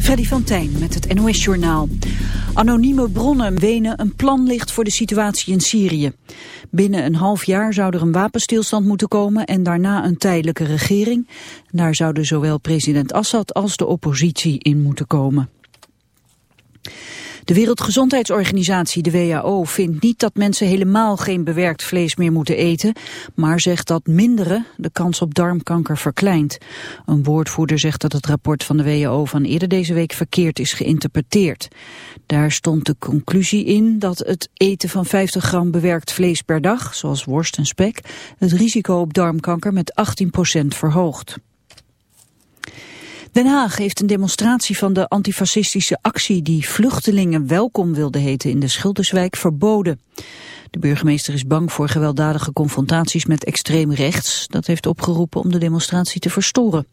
Freddy van Tijn met het NOS-journaal. Anonieme bronnen wenen een plan ligt voor de situatie in Syrië. Binnen een half jaar zou er een wapenstilstand moeten komen en daarna een tijdelijke regering. Daar zouden zowel president Assad als de oppositie in moeten komen. De Wereldgezondheidsorganisatie, de WHO, vindt niet dat mensen helemaal geen bewerkt vlees meer moeten eten, maar zegt dat minderen de kans op darmkanker verkleint. Een woordvoerder zegt dat het rapport van de WHO van eerder deze week verkeerd is geïnterpreteerd. Daar stond de conclusie in dat het eten van 50 gram bewerkt vlees per dag, zoals worst en spek, het risico op darmkanker met 18% verhoogt. Den Haag heeft een demonstratie van de antifascistische actie die vluchtelingen welkom wilde heten in de Schilderswijk verboden. De burgemeester is bang voor gewelddadige confrontaties met extreem rechts. Dat heeft opgeroepen om de demonstratie te verstoren.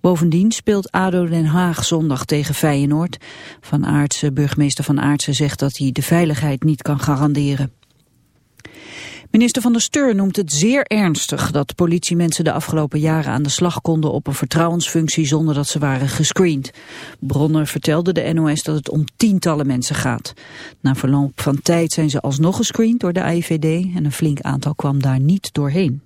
Bovendien speelt ADO Den Haag zondag tegen Feyenoord. Van Aartse, burgemeester Van Aartse zegt dat hij de veiligheid niet kan garanderen. Minister van der Steur noemt het zeer ernstig dat politiemensen de afgelopen jaren aan de slag konden op een vertrouwensfunctie zonder dat ze waren gescreend. Bronnen vertelden de NOS dat het om tientallen mensen gaat. Na verloop van tijd zijn ze alsnog gescreend door de AIVD en een flink aantal kwam daar niet doorheen.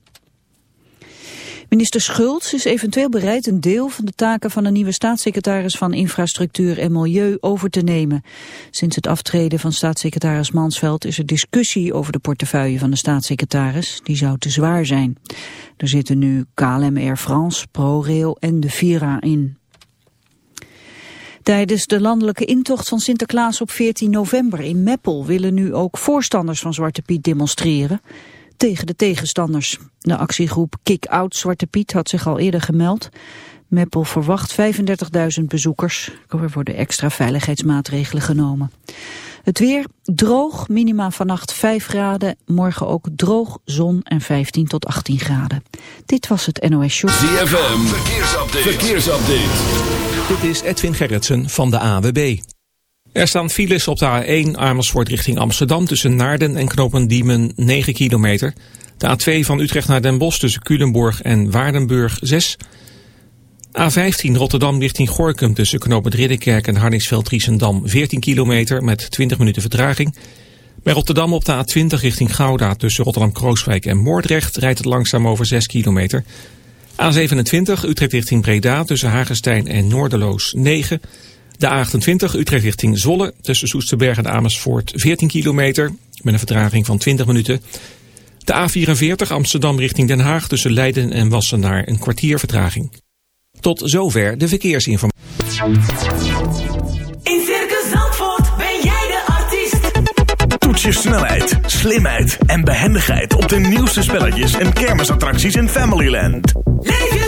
Minister Schultz is eventueel bereid een deel van de taken van de nieuwe staatssecretaris van Infrastructuur en Milieu over te nemen. Sinds het aftreden van staatssecretaris Mansveld is er discussie over de portefeuille van de staatssecretaris. Die zou te zwaar zijn. Er zitten nu KLM Air France, ProRail en de Vira in. Tijdens de landelijke intocht van Sinterklaas op 14 november in Meppel willen nu ook voorstanders van Zwarte Piet demonstreren tegen de tegenstanders. De actiegroep Kick Out Zwarte Piet had zich al eerder gemeld. Meppel verwacht 35.000 bezoekers. Er worden extra veiligheidsmaatregelen genomen. Het weer droog, minima vannacht 5 graden. Morgen ook droog, zon en 15 tot 18 graden. Dit was het NOS Show. ZFM, verkeersupdate. verkeersupdate. Dit is Edwin Gerritsen van de AWB. Er staan files op de A1 Amersfoort richting Amsterdam tussen Naarden en Knopendiemen 9 kilometer. De A2 van Utrecht naar Den Bosch tussen Culemborg en Waardenburg 6. A15 Rotterdam richting Gorkum tussen Knopend Ridderkerk en Hardingsveld-Riesendam 14 kilometer met 20 minuten vertraging. Bij Rotterdam op de A20 richting Gouda tussen Rotterdam-Krooswijk en Moordrecht rijdt het langzaam over 6 kilometer. A27 Utrecht richting Breda tussen Hagestein en Noorderloos 9 de A28 Utrecht richting Zolle tussen Soesterberg en Amersfoort 14 kilometer met een vertraging van 20 minuten. De A44 Amsterdam richting Den Haag tussen Leiden en Wassenaar een kwartier vertraging. Tot zover de verkeersinformatie. In Circus Zandvoort ben jij de artiest. Toets je snelheid, slimheid en behendigheid op de nieuwste spelletjes en kermisattracties in Familyland. Leef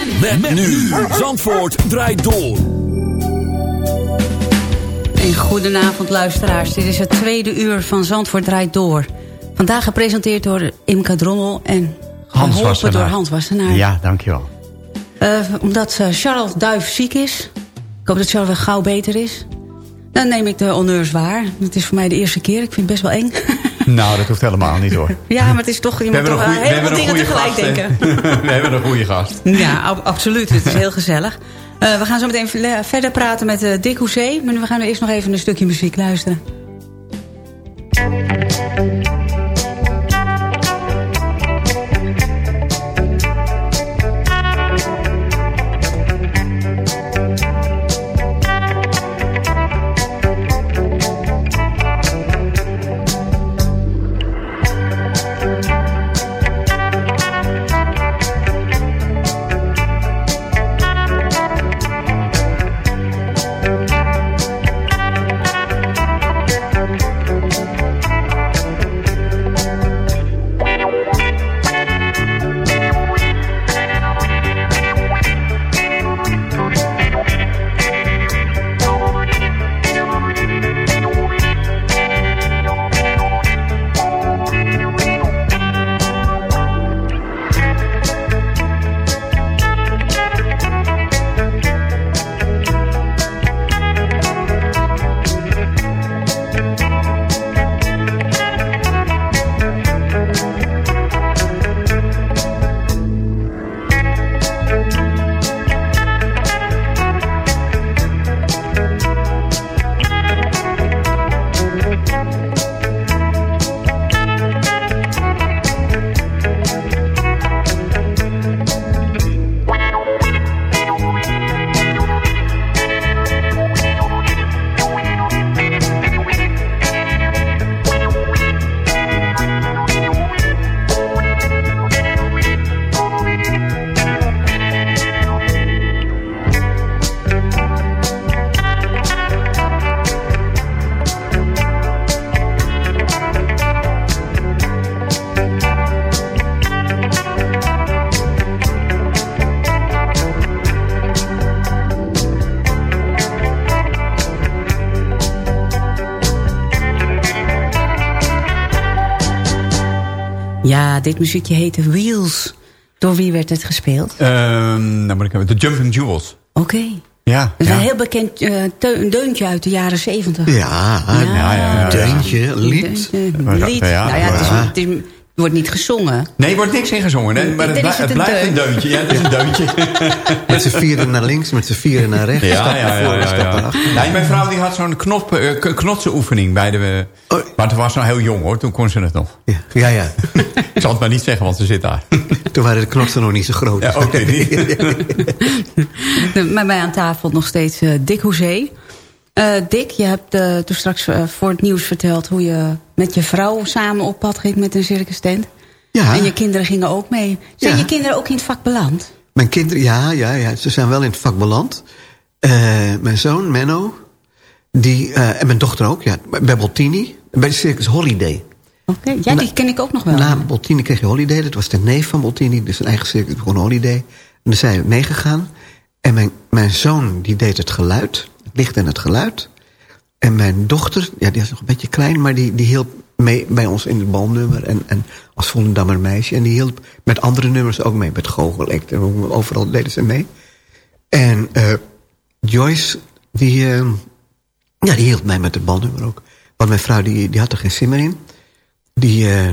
ZFM. Met, nu. Zandvoort draait door. Een goedenavond luisteraars. Dit is het tweede uur van Zandvoort draait door. Vandaag gepresenteerd door Imka Drommel en Hans Wassenaar. door Hans Wassenaar. Ja, dankjewel. Eh, omdat eh, Charles Duif ziek is. Ik hoop dat Charles weer gauw beter is. Dan neem ik de honneurs waar. Het is voor mij de eerste keer. Ik vind het best wel eng. Nou, dat hoeft helemaal niet hoor. ja, maar het is toch... Je moet toch goeie, heel veel dingen goede tegelijk gast. denken. we hebben een goede gast. Ja, ab- absoluut. Het is heel gezellig. Eh, we gaan zo meteen verder praten met uh, Dick Hoezee. Maar we gaan nu eerst nog even een stukje muziek luisteren. Ja, dit muziekje heette Wheels. Door wie werd het gespeeld? Ehm, dan moet ik even. De Jumping Jewels. Oké. Ja. Dat is ja. een heel bekend eh, een deuntje uit de jaren zeventig. Ja, ja, ja, ja. deuntje, lied. Een lied. Ja, nou ja, het, is, ja. het, is, het wordt niet gezongen. Nee, er wordt niks in gezongen. Hè? Maar het, blijft een deun. deuntje. Ja, het is een deuntje. Met z'n vieren naar links, met z'n vieren naar rechts. Ja, ja, ja. ja. Nee, mijn vrouw die had zo'n knop, eh, k- knotsenoefening bij de... Maar toen was ze nog heel jong hoor, toen kon ze het nog. Ja, ja, ja. Ik zal het maar niet zeggen, want ze zit daar. Toen waren de knotsen nog niet zo groot. Ja, niet. De- Met mij aan tafel nog steeds eh, Dick Hoezee. Eh Dick, je hebt eh, toen straks voor het nieuws verteld... hoe je met je vrouw samen op pad ging met een circus tent. Ja. En je kinderen gingen ook mee. Zijn Ja. je kinderen ook in het vak beland? Mijn kinderen, ja, ja, ja, ze zijn wel in het vak beland. Eh, mijn zoon, Menno, die, eh, en mijn dochter ook, ja, bij Bottini, bij Circus Holiday. Oké, ja, die ken ik ook nog wel. Na Bottini kreeg je Holiday, dat was de neef van Bottini, dus zijn eigen circus begon Holiday. En daar zijn we meegegaan. En mijn, mijn zoon, die deed het geluid, het licht en het geluid. En mijn dochter, ja, die was nog een beetje klein, maar die, die hielp mee bij ons in het balnummer. En, en als Volendammer meisje. En die hielp met andere nummers ook mee, met Googelect. En overal deden ze mee. En eh, Joyce, die, eh, ja, die hielp mij met het balnummer ook. Want mijn vrouw, die, die had er geen zin meer in. Die, eh,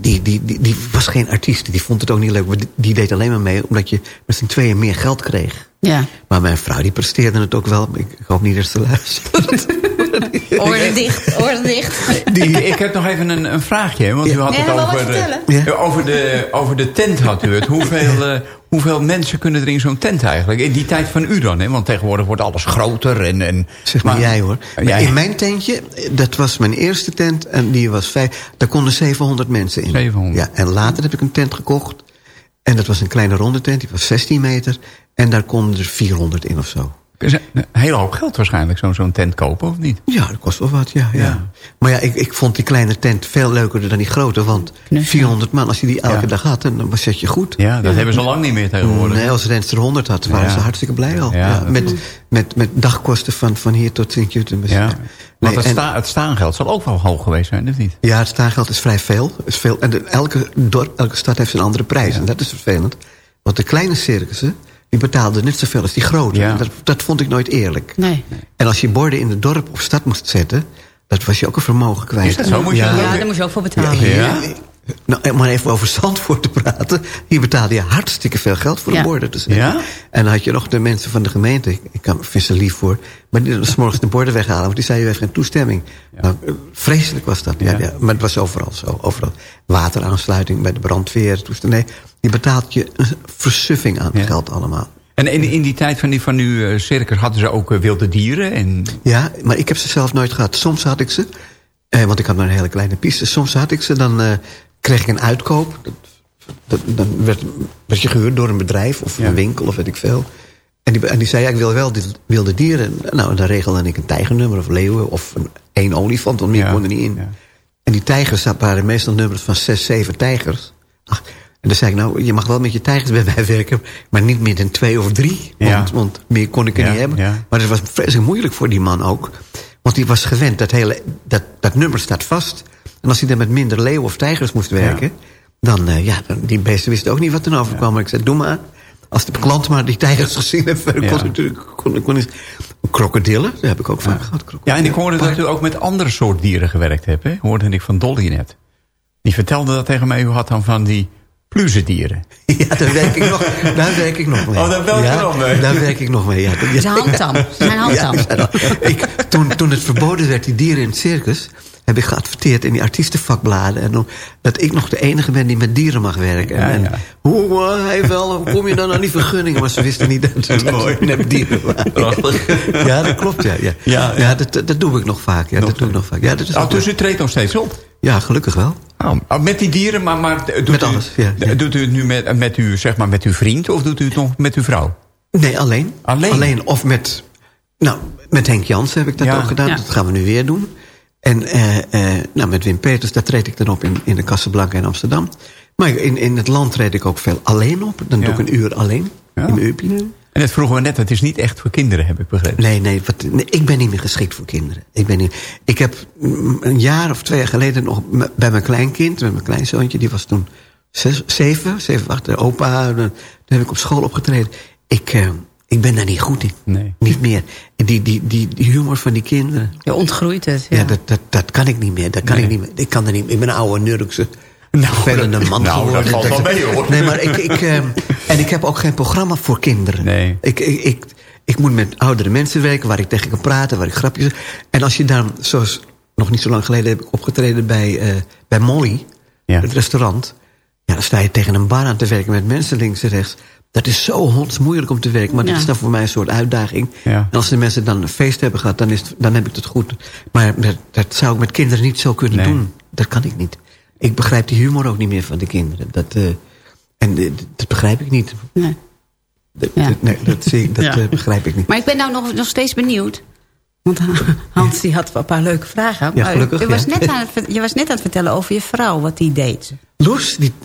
die, die, die, die was geen artiest. Die vond het ook niet leuk. Maar die, deed alleen maar mee omdat je met z'n tweeën meer geld kreeg. Ja, Maar mijn vrouw die presteerde het ook wel. Ik, ik hoop niet dat ze luistert. oren dicht, oren dicht. Die, ik heb nog even een, een vraagje. Want u had Ja, het over, eh, eh, over, de, over de tent had u het. Hoeveel, eh, hoeveel mensen kunnen er in zo'n tent eigenlijk? In die tijd van u dan, hè? Want tegenwoordig wordt alles groter. En, en, Zeg maar, jij hoor. Maar Jij. In mijn tentje, dat was mijn eerste tent. En die was vijf. Daar konden 700 mensen in. 700. Ja, en later heb ik een tent gekocht. En dat was een kleine ronde tent. Die was 16 meter. En daar konden er 400 in of zo. Is Een hele hoop geld waarschijnlijk, zo'n zo'n tent kopen, of niet? Ja, dat kost wel wat, ja. ja. Ja. Maar ja, ik, ik vond die kleine tent veel leuker dan die grote. Want Knuffel. 400 man, als je die elke Ja. dag had, dan was zet je goed. Ja, dat hebben ze al lang niet meer tegenwoordig. Nee, als Renster 100 had, waren Ja. ze hartstikke blij al. Ja, Ja, dat- met, met, met dagkosten van, van hier tot Sint-Jutemus. Ja. Nee, Want het, en- sta, het staangeld zal ook wel hoog geweest zijn, of niet? Ja, het staangeld is vrij veel. Is veel en de- elke, dorp, elke stad heeft een andere prijs. En dat is vervelend. Want de kleine circussen, die betaalden net zoveel als die grote. Ja. Dat, dat vond ik nooit eerlijk. Nee. En als je borden in het dorp of stad moest zetten... dat was je ook een vermogen kwijt. Is dat zo? Moet je ja. dat Ja, daar moet je ook voor betalen. Ja? Nou, om maar even over Zandvoort te praten. Hier betaalde je hartstikke veel geld voor de Ja. borden zetten. Ja? En dan had je nog de mensen van de gemeente. Ik, kan- ze lief voor. Maar die 's morgens de borden weghalen. Want die zei, u heeft geen toestemming. Nou, eh, vreselijk was dat. Ja. Ja. Ja, maar het was overal zo. Overal. Wateraansluiting bij de brandweer. Nee, je betaalt je een versuffing aan Ja. geld allemaal. En in, in die tijd van, die, van uw eh, circus hadden ze ook eh, wilde dieren? En, Ja, maar ik heb ze zelf nooit gehad. Soms had ik ze. Eh, want ik had maar een hele kleine piste. Soms had ik ze. Dan eh, kreeg ik een uitkoop. Dat, dat, dan werd, werd je gehuurd door een bedrijf of Ja. een winkel of weet ik veel. En die, en die zei, ja, ik wil wel dit wilde dieren. Nou, dan regelde ik een tijgernummer of leeuwen of een, één olifant. Want meer kon er niet in. ja. En die tijgers waren meestal nummers van zes, zeven tijgers. Ach, en dan zei ik, nou, je mag wel met je tijgers bij mij werken... maar niet meer dan twee of drie. Want, Ja. want meer kon ik er Ja, niet hebben. Maar het was vreselijk moeilijk voor die man ook. Want die was gewend, dat, hele, dat, dat nummer staat vast. En als hij dan met minder leeuwen of tijgers moest werken... dan, eh, ja, dan, die beesten wisten ook niet wat er overkwam. Maar ik zei, doe maar. Als de klant maar die tijgers gezien heeft... kon Ja. ik natuurlijk... Kon, kon, kon, krokodillen, daar heb ik ook vaak gehad. ja, en ik hoorde dat u ook met andere soort dieren gewerkt hebt. Hè? Hoorde ik van Dolly net. Die vertelde dat tegen mij. U had dan van die pluzendieren. Ja, daar werk ik nog, daar werk ik nog mee. Oh, daar werk ja, nog mee? Daar werk ik nog mee, ja. Ze zijn handtam. Ze zijn handtam. Ik, toen, toen het verboden werd, die dieren in het circus... heb ik geadverteerd in die artiestenvakbladen... En dat ik nog de enige ben die met dieren mag werken. Ja, en, ja. Hoe, uh, hey, wel, hoe kom je dan aan die vergunningen? Maar ze wisten niet dat het Mooi. net dieren waren. Ja, dat klopt, ja. Ja, Ja, ja. ja. dat, dat doe ik nog vaak. Ja, dat doe ik nog vaak. Ja, dat is Oh, dus u treedt nog steeds op? ja, gelukkig wel. Oh, oh, met die dieren, maar, maar doet, Met u, alles, ja, ja. doet u het nu met, met, u, zeg maar, met uw vriend of doet u het nog met uw vrouw? Nee, alleen. Alleen? of met... Nou, met Henk Jans heb ik dat Ja. ook gedaan. Ja. Dat gaan we nu weer doen. En eh, eh, nou, met Wim Peters, daar treed ik dan op in, in de Casablanca in Amsterdam. Maar in, in het land treed ik ook veel alleen op. Dan Ja. doe ik een uur alleen, Ja. in mijn. En net vroegen we net, het is niet echt voor kinderen, heb ik begrepen. Nee, nee, wat, nee, ik ben niet meer geschikt voor kinderen. Ik, ben niet, ik heb een jaar of twee jaar geleden nog bij mijn kleinkind... met mijn kleinzoontje, die was toen zes, zeven, zeven, acht, de opa. Toen heb ik op school opgetreden. Ik, eh, ik ben daar niet goed in. Nee. Niet meer. En die, die, die, die humor van die kinderen... Je ontgroeit het. Ja, Ja. dat, dat, dat kan ik niet meer. Dat kan ik niet meer. Ik kan er niet Ik ben een oude Nurkse vervelende man nou, dat geworden. valt wel mee, hoor. Nee, maar ik... ik eh, en ik heb ook geen programma voor kinderen. Nee. Ik, ik, ik, ik moet met oudere mensen werken waar ik tegen kan praten, waar ik grapjes... En als je dan, zoals nog niet zo lang geleden heb ik opgetreden bij, eh, bij Molly, Ja. het restaurant. Ja, dan sta je tegen een bar aan te werken met mensen links en rechts. Dat is zo hondsmoeilijk om te werken. Maar Ja. dat is dan voor mij een soort uitdaging. Ja. En als de mensen dan een feest hebben gehad, dan, is het- dan heb ik het goed. Maar dat, dat zou ik met kinderen niet zo kunnen Nee. doen. Dat kan ik niet. Ik begrijp die humor ook niet meer van de kinderen. Dat, eh, en eh, dat begrijp ik niet. Nee. Dat, Ja. dat- nee, dat, zie dat Ja. eh, begrijp ik niet. Maar ik ben nou nog, nog steeds benieuwd. Want Hans die had een paar leuke vragen. Ja, gelukkig, je, was net aan het, je was net aan het vertellen over je vrouw, wat die deed. Loes, die,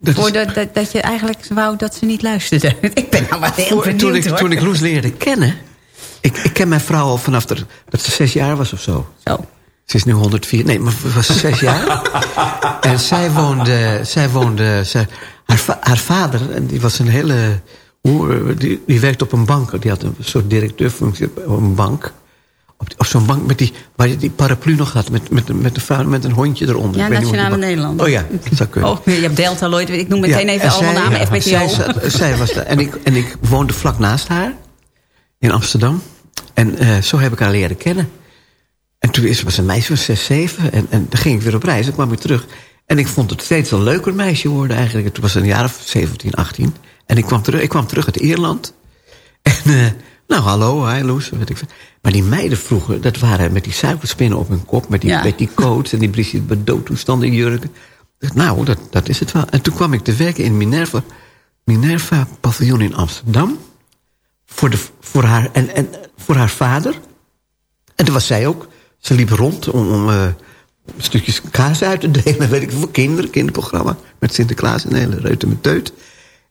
dat is- dat, dat je eigenlijk wou dat ze niet luisterde. ik ben nou maar heel voor- benieuwd toen, ik, hoor. toen ik Loes leerde kennen... Ik, ik ken mijn vrouw al vanaf de, dat ze zes jaar was of zo. Zo. Ze is nu 104. Nee, maar ze was zes jaar. en zij woonde... Zij woonde zij, haar, haar vader, en die was een hele... hoe, Die, die werkte op een bank. Die had een soort directeurfunctie op een bank. Op, zo'n bank met die, waar je die paraplu nog had. Met, met, met, een vrouw met een hondje eronder. Ja, Ik weet niet hoe die Nationale Nederland. Oh ja, dat zou kunnen. Oh, je hebt Delta, Lloyd. Ik noem meteen Ja, even en allemaal zij- namen. ja, FBTO. Zij, zat- zij was daar. En ik, en ik woonde vlak naast haar. In Amsterdam. En eh, zo heb ik haar leren kennen. En toen is- was een meisje van 6, 7. En, en dan ging ik weer op reis. Dan kwam ik terug. En ik vond het steeds een leuker meisje worden eigenlijk. En Toen was ze een jaar of 17, 18. En ik kwam terug, ik kwam terug uit Ierland. En eh, nou, hallo, hi Loes. Weet ik veel. Maar die meiden vroeger, dat waren met die suikerspinnen op hun kop. Met die, Ja. met die coats en die Brigitte Bardot toestanden jurken. Ik Nou, dat, dat is het wel. En toen kwam ik te werken in Minerva. Minerva paviljoen in Amsterdam. Voor, de, voor, haar, en, en, voor haar vader. En toen was zij ook. Ze liep rond om, om eh, stukjes kaas uit te delen. Weet ik voor kinderen, kinderprogramma. Met Sinterklaas en hele reut en met teut.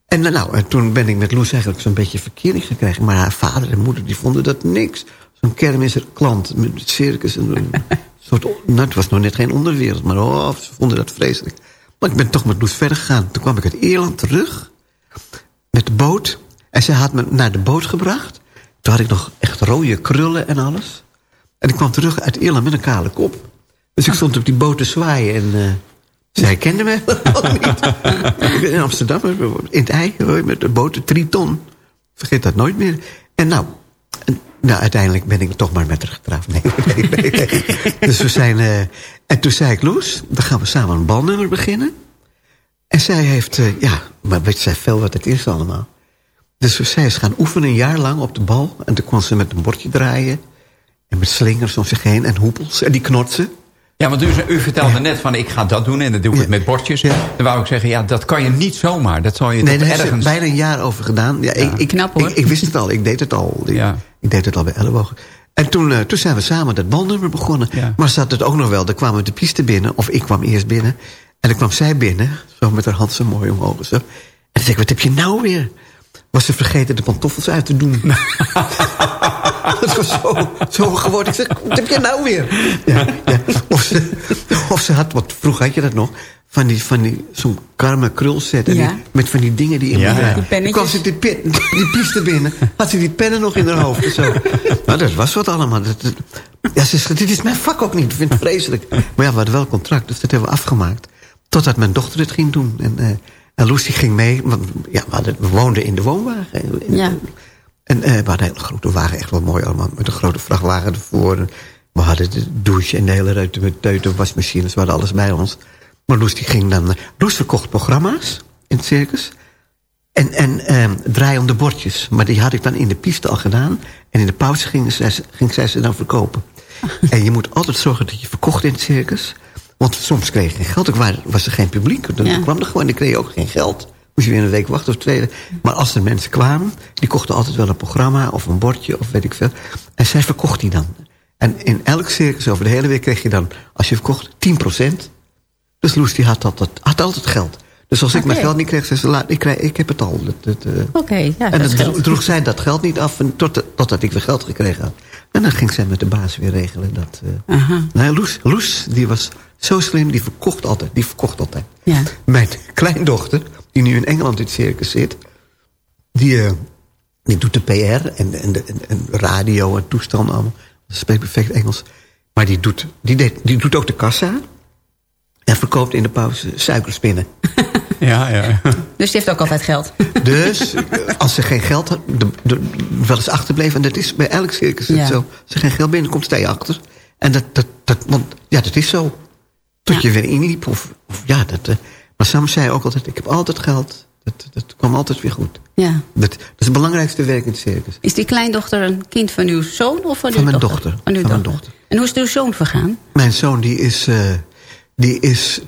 En eh, nou, en toen ben ik met Loes eigenlijk zo'n beetje verkering gekregen. Maar haar vader en moeder die vonden dat niks. Zo'n kermis klant met circus. En een soort, nou, het was nog net geen onderwereld. Maar oh, ze vonden dat vreselijk. Maar ik ben toch met Loes verder gegaan. Toen kwam ik uit Ierland terug. Met de boot. En zij had me naar de boot gebracht. Toen had ik nog echt rode krullen en alles. En ik kwam terug uit Ierland met een kale kop. Dus ik stond op die boot te zwaaien en... eh, zij kende me helemaal niet. In Amsterdam, in het ei, met de boot, Triton. Vergeet dat nooit meer. En nou, nou, uiteindelijk ben ik toch maar met haar getrouwd. Nee, nee, nee. Dus we zijn... eh, en toen zei ik, Loes, dan gaan we samen een balnummer beginnen. En zij heeft, eh, ja, maar weet zij veel wat het is allemaal. Dus zij is gaan oefenen een jaar lang op de bal. En toen kon ze met een bordje draaien. En met slingers om zich heen en hoepels. En die knotsen. Ja, want u, u vertelde net van ik ga dat doen en dan doe ik het met bordjes. Ja. Dan wou ik zeggen, ja, dat kan je niet zomaar. Dat zal je Nee, daar ergens... bijna een jaar over gedaan. Ja, ik, ik, Knap, hoor. Ik, ik wist het al, ik deed het al. Ik, Ja. ik deed het al bij ellebogen. En toen, eh, toen zijn we samen dat balnummer begonnen. Ja. Maar zat het ook nog wel, dan kwamen we de piste binnen. Of ik kwam eerst binnen. En dan kwam zij binnen, zo met haar hand zo mooi omhoog. Zo. En toen zei ik, wat heb je nou weer? Was ze vergeten de pantoffels uit te doen. dat was zo, zo geworden. Ik zeg, wat heb je nou weer? Ja, ja. Of, ze, of ze had, wat vroeger had je dat nog... van die, van die, zo'n karme krulset. En Ja. die, met van die dingen die in Ja, ja. Die kwam ze die, pen, die piste binnen. Had ze die pennen nog in haar hoofd. en Zo. Nou, dat was wat allemaal. Dat, dat- ja, ze zei, dit is mijn vak ook niet. Ik vind het vreselijk. Maar ja, we hadden wel een contract, dus dat hebben we afgemaakt. Totdat mijn dochter het ging doen. En, eh en Lucy ging mee. Want, ja, we, hadden, we woonden in de woonwagen. In- Ja. En eh, we hadden een hele grote wagen, echt wel mooi allemaal. Met een grote vrachtwagen ervoor. We hadden de douche en de hele ruimte met teuten, wasmachines. We hadden alles bij ons. Maar Loes die ging dan... eh, Loes verkocht programma's in het circus. En, en ehm draaiende bordjes. Maar die had ik dan in de piste al gedaan. En in de pauze ging, zij, ging zij ze dan verkopen. en je moet altijd zorgen dat je verkocht in het circus. Want soms kreeg je geen geld. Wa- was er geen publiek. Dan Ja. kwam er gewoon, dan kreeg je ook geen geld. Moest je weer een week wachten of twee. Maar als er mensen kwamen, die kochten altijd wel een programma of een bordje of weet ik veel. En zij verkocht die dan. En in elk circus over de hele week kreeg je dan, als je verkocht, 10%. Dus Loes die had altijd, had altijd geld. Dus als ik mijn geld niet kreeg, zei ze, laat, ik, krijg, ik heb het al. Eh. Oké, ja, en dat dan droeg zij dat geld niet af en tot, totdat ik weer geld gekregen had. En dan ging zij met de baas weer regelen. Dat. Aha, Nou, Loes, Loes, die was zo slim, die verkocht altijd. Die verkocht altijd. ja. Mijn kleindochter, die nu in Engeland in het circus zit... die, eh, die doet de PR en, en, de, en, en radio en toestanden allemaal. Ze spreekt perfect Engels. Maar die doet, die, deed, die doet ook de kassa... en verkoopt in de pauze suikerspinnen. Ja, ja. Dus die heeft ook altijd geld. Dus als ze geen geld had, de, de, wel eens achterbleven... en dat is bij elk circus Ja. zo. Als ze geen geld binnenkomt, sta je achter. En dat, dat, dat, want, ja, dat is zo. Tot Ja. je weer inliep. Of, of ja, dat, eh, maar Sam zei ook altijd, ik heb altijd geld. Dat, dat kwam altijd weer goed. Ja. Dat, dat is het belangrijkste werk in het circus. Is die kleindochter een kind van uw zoon of van, Van uw mijn dochter? dochter. Van uw Van mijn dochter. En hoe is uw zoon vergaan? Mijn zoon die is, eh, die is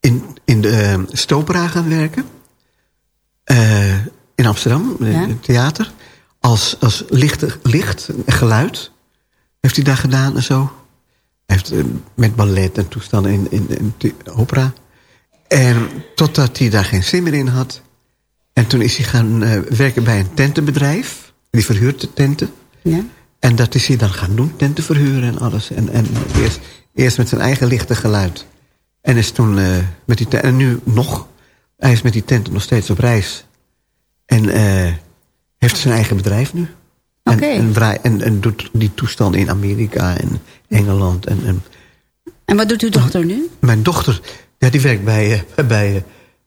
in, in de eh, Stopera gaan werken. Eh, in Amsterdam, in het theater. Als, als licht, licht geluid heeft hij daar gedaan en zo. Hij heeft met ballet en toestanden in, in, opera. En totdat hij daar geen zin meer in had. En toen is hij gaan eh, werken bij een tentenbedrijf. Die verhuurt de tenten. Ja. En dat is hij dan gaan doen, tenten verhuren en alles. En, en eerst, eerst met zijn eigen lichte geluid. En is toen eh, met die en nu nog. Hij is met die tenten nog steeds op reis. En eh, heeft zijn eigen bedrijf nu. En, Oké. en, en, en doet die toestanden in Amerika en Engeland. En, en En wat doet uw dochter nu? mijn dochter, ja, die werkt bij, eh, bij eh,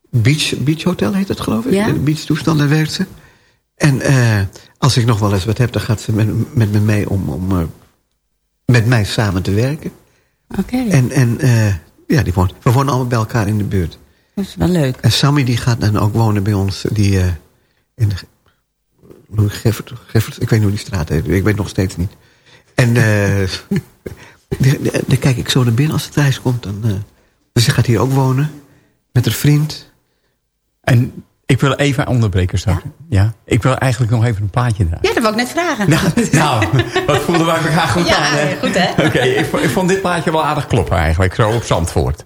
Beach, Beach Hotel, heet het geloof ik. Ja. De Beach daar werkt ze. En eh, als ik nog wel eens wat heb, dan gaat ze met, met me mee om, om met mij samen te werken. Oké, En, en ja, die woont, we wonen allemaal bij elkaar in de buurt. dat is wel leuk. En Sammy die gaat dan ook wonen bij ons, die eh, in de, Geffert, Geffert, ik weet niet hoe die straat heet, ik weet nog steeds niet. En die- dan kijk ik zo naar binnen als het thuis komt. Dan, dus ze gaat hier ook wonen, met haar vriend. En ik wil even onderbreken straks. Ja. Ik wil eigenlijk nog even een plaatje draaien. Ja, dat wou ik net vragen. Nou, nou, wat voelden wij elkaar goed Ja, aan, hè? goed, hè? Oké, ik, ik vond dit plaatje wel aardig kloppen eigenlijk, zo op Zandvoort.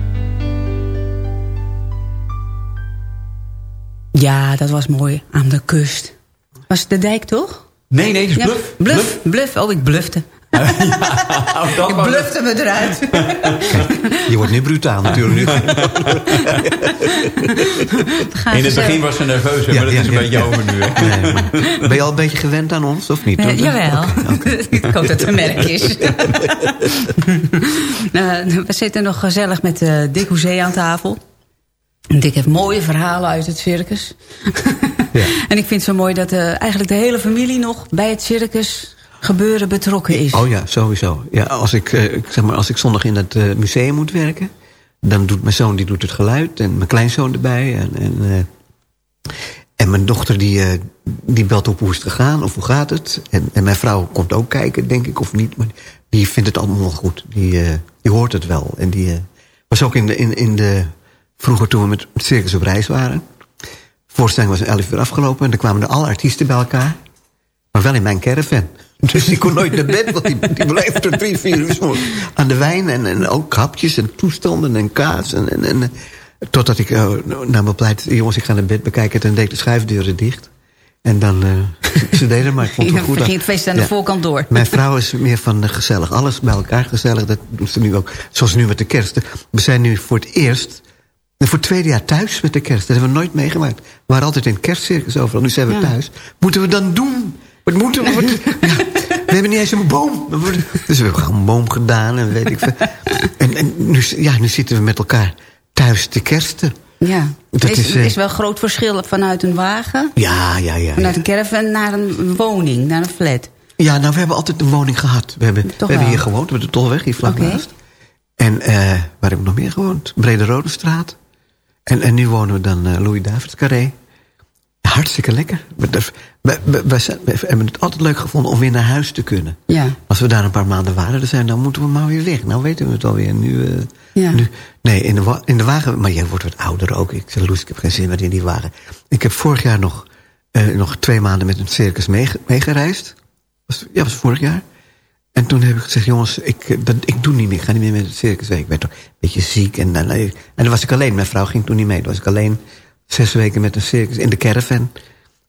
Ja, dat was mooi. Aan de kust. Was het de dijk, toch? Nee, nee, Ja, bluff. Bluff, bluff. Oh, ik blufte. Dat Ik blufte me eruit. Je wordt nu brutaal natuurlijk. Nu. In het begin was ze nerveus, Ja, maar dat ja, is een ja, beetje ja. over nu. Hè. Nee, maar ben je al een beetje gewend aan ons, of niet? Of- jawel. ik hoop dat het een merk is. Nou, we zitten nog gezellig met eh Dick Hoezee aan tafel. Dick heeft mooie verhalen uit het circus. Ja. En ik vind het zo mooi dat eh, eigenlijk de hele familie nog bij het circus gebeuren betrokken is. Oh ja, sowieso. Ja, als, ik, eh, ik zeg maar, als ik zondag in het eh, museum moet werken... dan doet mijn zoon die doet het geluid en mijn kleinzoon erbij. En, en, en mijn dochter die, die belt op hoe is het gegaan of hoe gaat het. En, en mijn vrouw komt ook kijken, denk ik, of niet. Maar die vindt het allemaal wel goed. Die, die hoort het wel. En die was ook in de, in, in de... Vroeger toen we met het circus op reis waren... De voorstelling was om 11 uur afgelopen... en dan kwamen er alle artiesten bij elkaar... Maar wel in mijn caravan. Dus die kon nooit naar bed, want die, die bleef tot drie, vier uur aan de wijn. En, en ook hapjes en toestanden en kaas. En, en, en, totdat ik uh, naar mijn pleit, jongens, ik ga naar bed bekijken. En dan deed ik de schuifdeuren dicht. En dan, uh, ze deden maar, ik vond het goed. ging het feest aan de voorkant door. Mijn vrouw is meer van gezellig. Alles bij elkaar gezellig, dat doet ze nu ook. Zoals nu met de kerst. We zijn nu voor het eerst, voor het tweede jaar thuis met de kerst. Dat hebben we nooit meegemaakt. We waren altijd in het kerstcircus overal. Nu zijn we Ja. thuis. Moeten we dan doen? Wat moeten we? Wat, ja, we hebben niet eens een boom. Dus we hebben gewoon een boom gedaan en weet ik veel. En, en nu, ja, nu zitten we met elkaar thuis te kersten. Ja. Dat is, is, is, eh, is wel een groot verschil vanuit een wagen... Ja, ja, ja. vanuit een caravan naar een woning, naar een flat. Ja, nou, we hebben altijd een woning gehad. We hebben, we hebben hier gewoond, met de Tolweg, hier vlak Oké. naast. En eh, waar heb ik nog meer gewoond? Brede Rode Straat. En, en nu wonen we dan eh Louis Davids Carré. Hartstikke lekker. We, we, we, we zijn- we hebben het altijd leuk gevonden om weer naar huis te kunnen. Ja. Als we daar een paar maanden waren, dan zijn, dan moeten we maar weer weg. Nou weten we het alweer. Nu, eh, Ja. nu, nee, in de, in de wagen, maar jij wordt wat ouder ook. Ik zei, Loes, ik heb geen zin meer in die wagen. Ik heb vorig jaar nog, eh, nog twee maanden met een circus meege- meegereisd. Was, ja, was vorig jaar. En toen heb ik gezegd, jongens, ik, eh, dat, ik doe niet meer. Ik ga niet meer met het circus. Ik werd toch een beetje ziek. En, dan- en dan was ik alleen. Mijn vrouw ging toen niet mee. Dan was ik alleen zes weken met een circus in de caravan.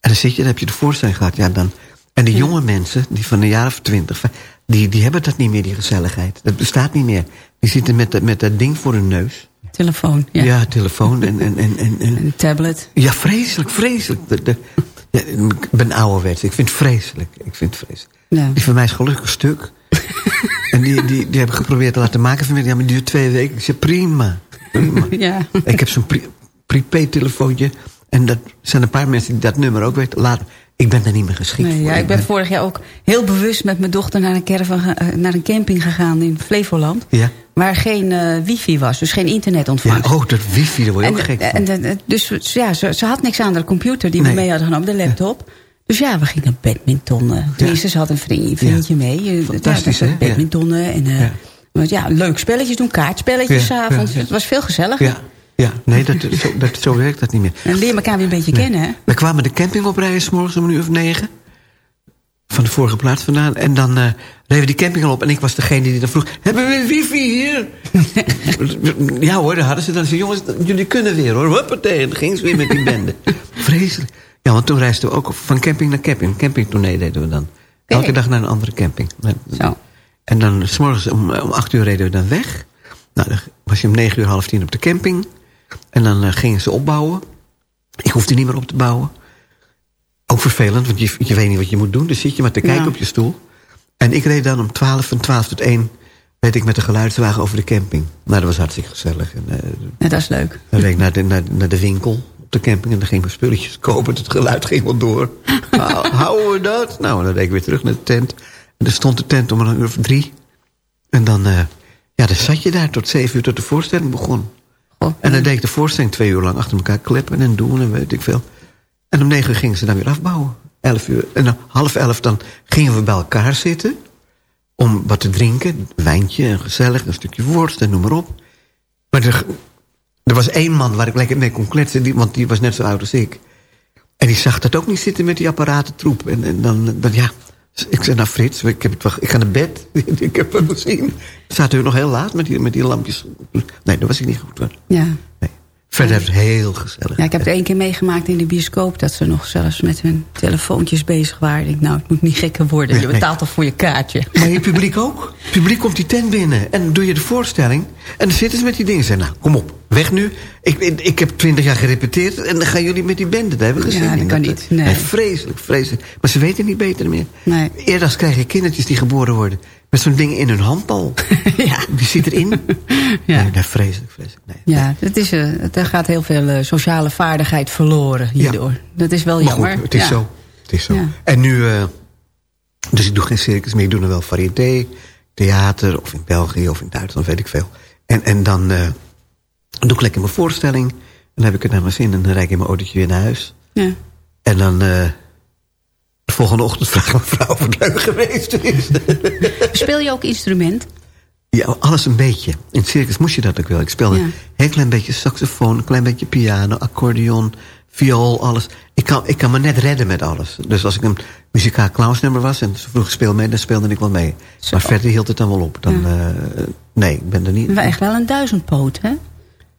En dan zit je, dan heb je de voorstelling gehad. Ja, dan, en de jonge mensen, die van een jaar of twintig... Die, die hebben dat niet meer, die gezelligheid. Dat bestaat niet meer. Die zitten met, dat- met dat ding voor hun neus. Telefoon, ja. Ja, telefoon en... en, en, en, en Een tablet. ja, vreselijk, vreselijk. De, de, ja, ik ben ouderwets. Ik vind het vreselijk. Ik vind het vreselijk. Ja. Die van mij is gelukkig stuk. en die, die, die heb ik geprobeerd te laten maken. Van, ja, maar die duurt twee weken. Ik zeg, prima. prima. Ja. Ik heb zo'n pre- prepaid telefoontje. En dat zijn een paar mensen die dat nummer ook weten. Laat, ik ben daar niet meer geschikt Nee, voor. ja, ik ben vorig jaar ook heel bewust met mijn dochter naar een, caravan, eh, naar een camping gegaan in Flevoland. Ja. Waar geen eh, wifi was, dus geen Ja, internetontvangst. oh, dat wifi, daar word je en, ook gek van. en, en- dus ja, ze, ze had niks aan de computer die Nee. we mee hadden genomen, de laptop. Dus ja, we gingen badmintonnen. Tenminste, ze had een vriend, vriendje mee. Eh, Fantastisch, ja, hè? Ja. Badmintonnen en eh, Ja. ja, leuk spelletjes doen, kaartspelletjes Ja, ja, s'avonds. ja. Het was veel gezelliger. Ja, nee, dat, zo, dat, zo werkt dat niet meer. En leer elkaar weer een beetje kennen, hè? We kwamen de camping oprijden, s morgens om een uur of negen. Van de vorige plaats vandaan. En dan eh reden we die camping al op. En ik was degene die dan vroeg... Hebben we wifi hier? ja hoor, daar hadden ze dan. Ze jongens, jullie kunnen weer hoor. Huppatee. En dan gingen ze weer met die bende. Vreselijk. Ja, want toen reisden we ook van camping naar camping. Campingtournee deden we dan. Elke dag naar een andere camping. Zo. En dan s morgens om, om acht uur reden we dan weg. Nou, dan was je om negen uur, half tien op de camping. En dan eh, gingen ze opbouwen. Ik hoefde niet meer op te bouwen. Ook vervelend, want je, je weet niet wat je moet doen. Dus zit je maar te kijken Ja. op je stoel. En ik reed dan om 12, van 12 tot 1... reed ik met de geluidswagen over de camping. Nou, dat was hartstikke gezellig. En, eh, Ja, dat is leuk. dan reed ik naar de, naar, naar de winkel. de camping en dan ging ik mijn spulletjes kopen. Het geluid ging wel door. Hou- Houden we dat? Nou, dan reed ik weer terug naar de tent. En dan stond de tent om een uur of drie. En dan, eh, ja, dan zat je daar tot zeven uur tot de voorstelling begon. En dan deed ik de voorstelling twee uur lang achter elkaar kleppen en doen en weet ik veel. En om negen uur gingen ze dan weer afbouwen. Elf uur. En dan half elf dan gingen we bij elkaar zitten. Om wat te drinken. Een wijntje, een gezellig, een stukje worst en noem maar op. Maar er, er was één man waar ik lekker mee kon kletsen. Die, want die was net zo oud als ik. En die zag dat ook niet zitten met die apparatentroep. En, en dan, dan, ja... Ik zei, nou Frits, ik, heb het, wel- ik ga naar bed. ik heb het gezien. Zaten we nog heel laat met die, met die lampjes. Nee, dat was ik niet goed. Ja. Nee. Verder is heel gezellig. ja, ik heb het één keer meegemaakt in de bioscoop... dat ze nog zelfs met hun telefoontjes bezig waren. Ik denk, nou, het moet niet gekker worden. Je betaalt toch voor je kaartje? Maar je publiek ook. Het publiek komt die tent binnen. En dan doe je de voorstelling. En dan zitten ze met die dingen. Zeggen, nou, kom op, weg nu. Ik, ik, ik heb twintig jaar gerepeteerd. En dan gaan jullie met die bende. Dat hebben we gezien. Ja, dat kan niet, nee. vreselijk, vreselijk. Maar ze weten niet beter meer. Nee. Eerder krijg je kindertjes die geboren worden. Met zo'n ding in hun handbal. ja. Die zit erin. Ja. Nee, nee, vreselijk, vreselijk. Nee. Ja, het is, eh, het- er gaat heel veel eh, sociale vaardigheid verloren hierdoor. Dat is wel Maar jammer. goed, het is Ja. zo. Het is zo. Ja. En nu... eh, dus ik doe geen circus meer. Ik doe nog wel variété, theater... of in België of in Duitsland, weet ik veel. En, en dan doe ik lekker mijn voorstelling. En dan heb ik het naar mijn zin... en dan rijd ik in mijn autootje weer naar huis. Ja. En dan... de volgende ochtend vraagt mijn vrouw of het leuk geweest is. Speel je ook instrument? Ja, alles een beetje. In het circus moest je dat ook wel. Ik speelde Ja. een heel klein beetje saxofoon, een klein beetje piano, accordeon, viool, alles. Ik kan, ik kan me net redden met alles. Dus als ik een muzikaal clownsnummer was en ze vroeg speel mee, dan speelde ik wel mee. Zo. Maar verder hield het dan wel op. Dan, Ja. eh, nee, ik ben er niet. Wel echt wel een duizendpoot, hè?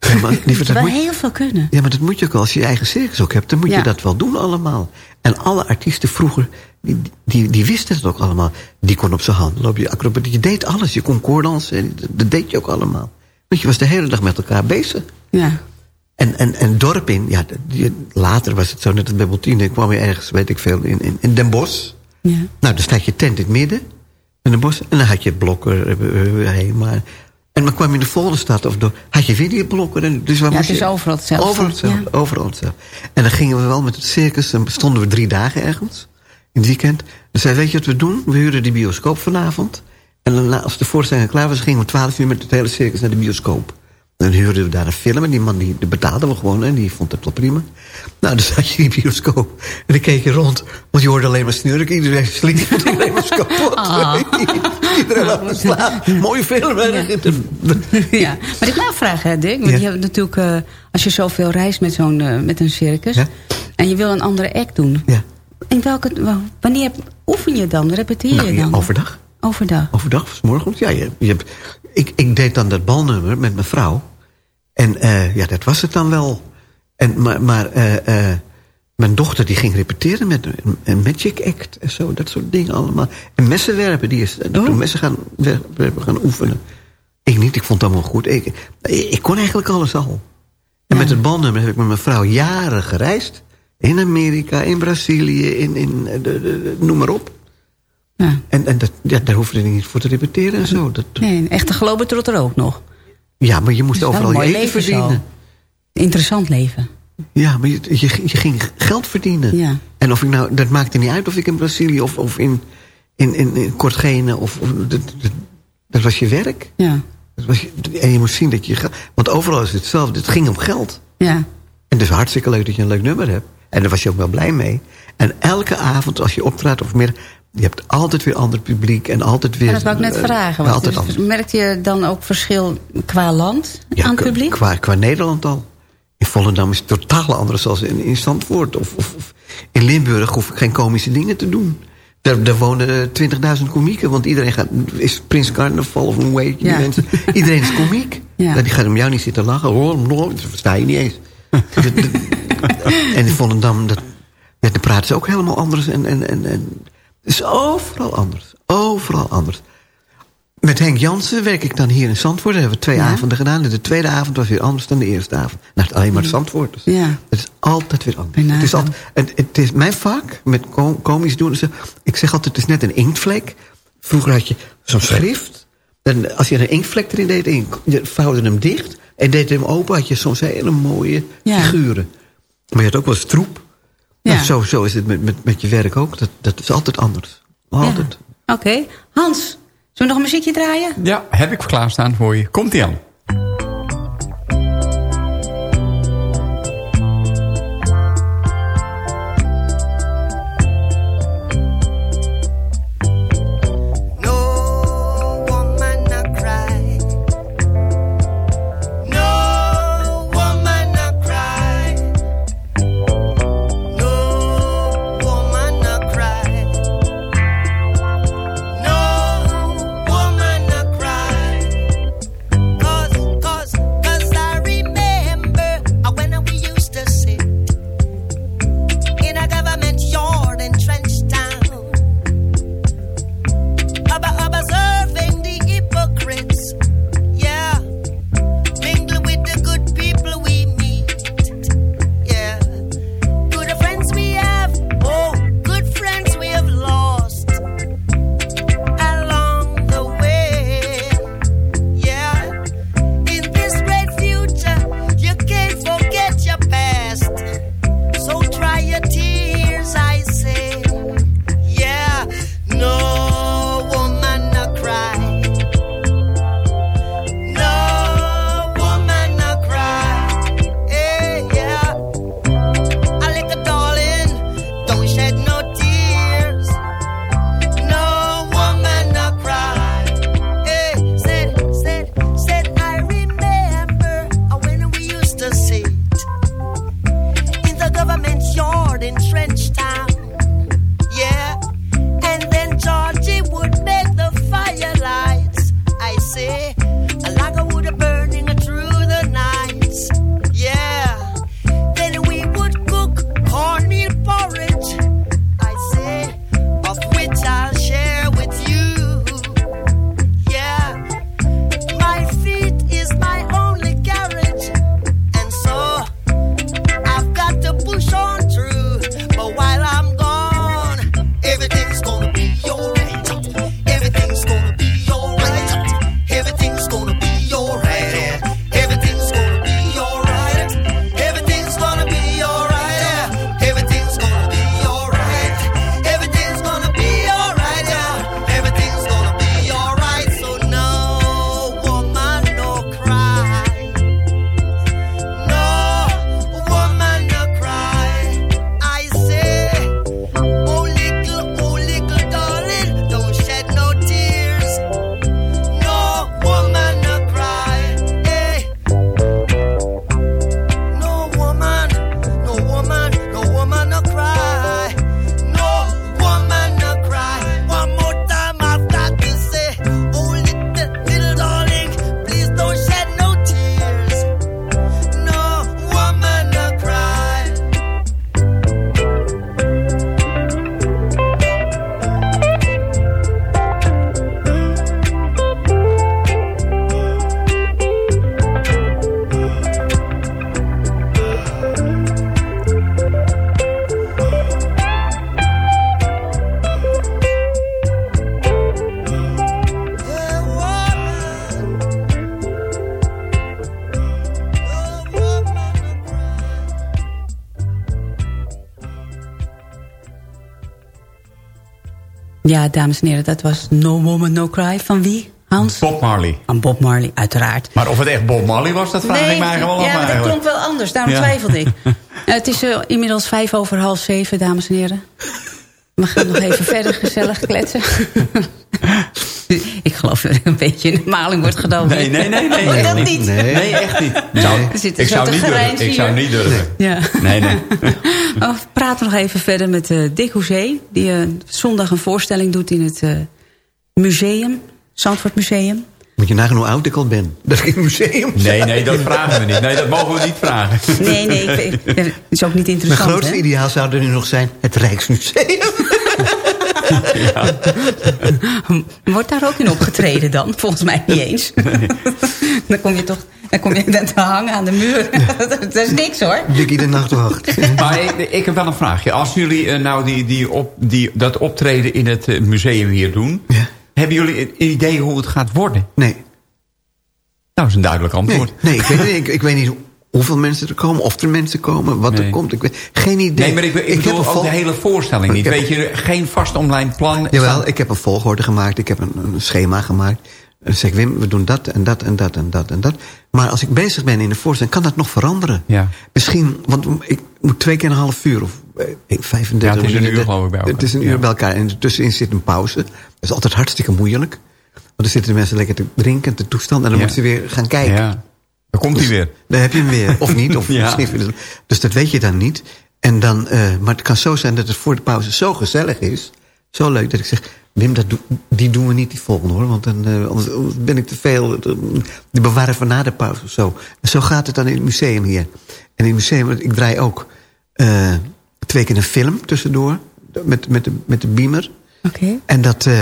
Ja, maar, lieverd, Je dat wel moet, heel veel kunnen. ja, maar dat moet je ook wel. Als je je eigen circus ook hebt, dan moet Ja. je dat wel doen allemaal. En alle artiesten vroeger, die, die, die wisten het ook allemaal. Die kon op zijn hand lopen, je acrobatie. Je deed alles. Je kon koordansen, dat- dat deed je ook allemaal. Want je was de hele dag met elkaar bezig. Ja. En, en, en dorp in, ja, later was het zo net als bij Bottine. Kwam weer ergens, weet ik veel, in, in, in Den Bosch. ja. Nou, dan staat je tent in het midden. In Den Bosch. En dan had je blokken eh, eh, heen. Maar, en dan kwam je in de volgende stad of door, had je weer die blokken. En, dus waar Ja, het is je- overal hetzelfde. Overal hetzelfde. Ja. Overal hetzelfde. En dan gingen we wel met het circus. Dan stonden we drie dagen ergens. In het weekend. Dan zei, weet je wat we doen? We huren die bioscoop vanavond. En dan, als de voorstelling klaar was, gingen we twaalf uur met het hele circus naar de bioscoop. Dan huurden we daar een film en die man die, die betaalde we gewoon en die vond het wel prima. Nou, dan zat je in die bioscoop en dan keek je rond, want je hoorde alleen maar snurken. Iedereen sliep, iedereen was kapot. Iedereen lag te slapen. Mooie film, hè? ja. Maar ik wil vragen, hè, Dick. Want Ja. je hebt natuurlijk, eh, als je zoveel reist met, zo'n, eh, met een circus... Ja. en je wil een andere act doen... Ja. In welke, wa- wanneer oefen je dan? Repeteer Nou, je dan? overdag. Overdag. Overdag, 's morgens. Ja, je, je hebt, ik, ik deed dan dat balnummer met mijn vrouw. En eh, ja, dat was het dan wel. En, maar maar eh, eh, mijn dochter die ging repeteren met een, magic act en zo. Dat soort dingen allemaal. En messen werpen, die is Oh. toen messen gaan, werpen gaan oefenen. Ik niet, ik vond het allemaal goed. Ik, ik kon eigenlijk alles al. En met het balnummer heb ik met mijn vrouw jaren gereisd. In Amerika, in Brazilië, in, in de, de- de- noem maar op. Ja. En, en dat, ja, daar hoefde je niet voor te repeteren en zo. Dat, Nee, een echte globetrotter ook nog. Ja, maar je moest overal je leven zo. verdienen. Interessant leven. Ja, maar je, je, je ging geld verdienen. Ja. En of ik nou, dat maakte niet uit of ik in Brazilië of, of in, in, in, in Kortgene of, of dat, dat, dat was je werk. Ja. Dat was je, en je moest zien dat je geld. Want overal is het hetzelfde. Het ging om geld. Ja. En is hartstikke leuk dat je een leuk nummer hebt. En daar was je ook wel blij mee. En elke avond als je optraadt of meer... je hebt altijd weer ander publiek en altijd weer... Ja, dat wou ik net eh, vragen. Want altijd dus je dan ook verschil qua land Ja, aan het qua- publiek? Qua, qua Nederland al. In Volendam is het totaal anders dan in, in Zandvoort. Of, of, of in Limburg hoef ik geen komische dingen te doen. Daar, daar wonen 20.000 komieken. Want iedereen gaat, is Prins Carnaval of een week. Ja. Mensen, iedereen is komiek. Ja. Nou, die gaat om jou niet zitten lachen. Oh, oh, dat versta je niet eens. Dat- dat- en in Volendam, dat, ja, daar praten ze ook helemaal anders. En, en, en, en, het is overal anders. Overal anders. Met Henk Jansen werk ik dan hier in Zandvoort. Daar hebben we twee Ja. avonden gedaan. En de tweede avond was weer anders dan de eerste avond. Nou, het alleen maar Zandvoort. Dus Ja. Het is altijd weer anders. Het is, altijd, het, het is mijn vak met ko- komisch doen. Ik zeg altijd, het is net een inktvlek. Vroeger had je zo'n schrift. En als je een inktvlek erin deed, en je vouwde hem dicht... en deed hem open, had je soms hele mooie Ja. figuren. Maar je had ook wel eens troep. Ja. Nou, zo, zo is het met, met, met je werk ook. Dat, dat is altijd anders. Altijd. Oké. Hans, zullen we nog een muziekje draaien? Ja, heb ik klaarstaan voor je. Komt-ie aan. Ja, dames en heren, dat was No Woman No Cry. Van wie? Hans? Bob Marley. Van Bob Marley, uiteraard. Maar of het echt Bob Marley was, dat vraag ik me eigenlijk wel af ja, maar dat eigenlijk. klonk wel anders. Daarom Ja. twijfelde ik. Eh, het is eh, inmiddels vijf over half zeven, dames en heren. We gaan nog even verder gezellig kletsen. ik geloof dat er een beetje in de maling wordt genomen. Nee, nee, nee, nee. Echt dat niet. niet. Nee. Nee, echt niet. Zitten ik, zo zou niet durven. ik zou niet durven. Ja. Nee, nee. Oh, we praten nog even verder met eh, Dick Hoezee. Die eh, zondag een voorstelling doet in het eh, museum. Zandvoort Museum. Moet je nagaan hoe oud ik al ben. Dat ik in het museum. Nee, nee, dat vragen we niet. Nee, dat mogen we niet vragen. Nee, nee, dat is ook niet Mijn interessant. grootste hè? ideaal zou er nu nog zijn het Rijksmuseum. Wordt daar ook in opgetreden dan? Volgens mij niet eens. dan kom je toch dan kom je dan te hangen aan de muur. dat is niks hoor. Dikkie de nachtwacht. Maar ik, ik heb wel een vraagje. Als jullie eh, nou die, die op, die, dat optreden in het eh, museum hier doen... Ja. hebben jullie een idee hoe het gaat worden? Nee. Nou, dat is een duidelijk Nee, antwoord. nee ik, weet, niet- ik, ik weet niet hoeveel mensen er komen, of er mensen komen, wat Nee. er komt. Ik weet, geen idee. Nee, maar ik, ik, heb bedoel een ook de hele voorstelling niet. Heb- Weet je, geen vast online plan. Jawel, ik heb een volgorde gemaakt. Ik heb een, een schema gemaakt. En dan zeg ik, Wim, we doen dat en dat en dat en dat en dat. Maar als ik bezig ben in de voorstelling, kan dat nog veranderen. Ja. Misschien, want ik moet twee keer een half uur of eh, 35 Ja, het is een minuten. uur geloof ik bij elkaar. Het is een uur Ja. bij elkaar. En tussenin zit een pauze. Dat is altijd hartstikke moeilijk. Want dan zitten de mensen lekker te drinken, te toestand. En dan Ja. moeten ze weer gaan kijken. Ja, daar komt hij weer. Dan heb je hem weer. Of niet. Of Ja. misschien dus dat weet je dan niet. En dan, eh, maar het kan zo zijn dat het voor de pauze zo gezellig is. Zo leuk dat ik zeg... Wim, dat die doen we niet die volgende hoor. Want dan eh, anders ben ik te veel. eh, Die bewaren voor na de pauze of zo. En zo gaat het dan in het museum hier. En in het museum, ik draai ook eh, twee keer een film tussendoor. Met, met, de, met de beamer. Oké. En dat, eh,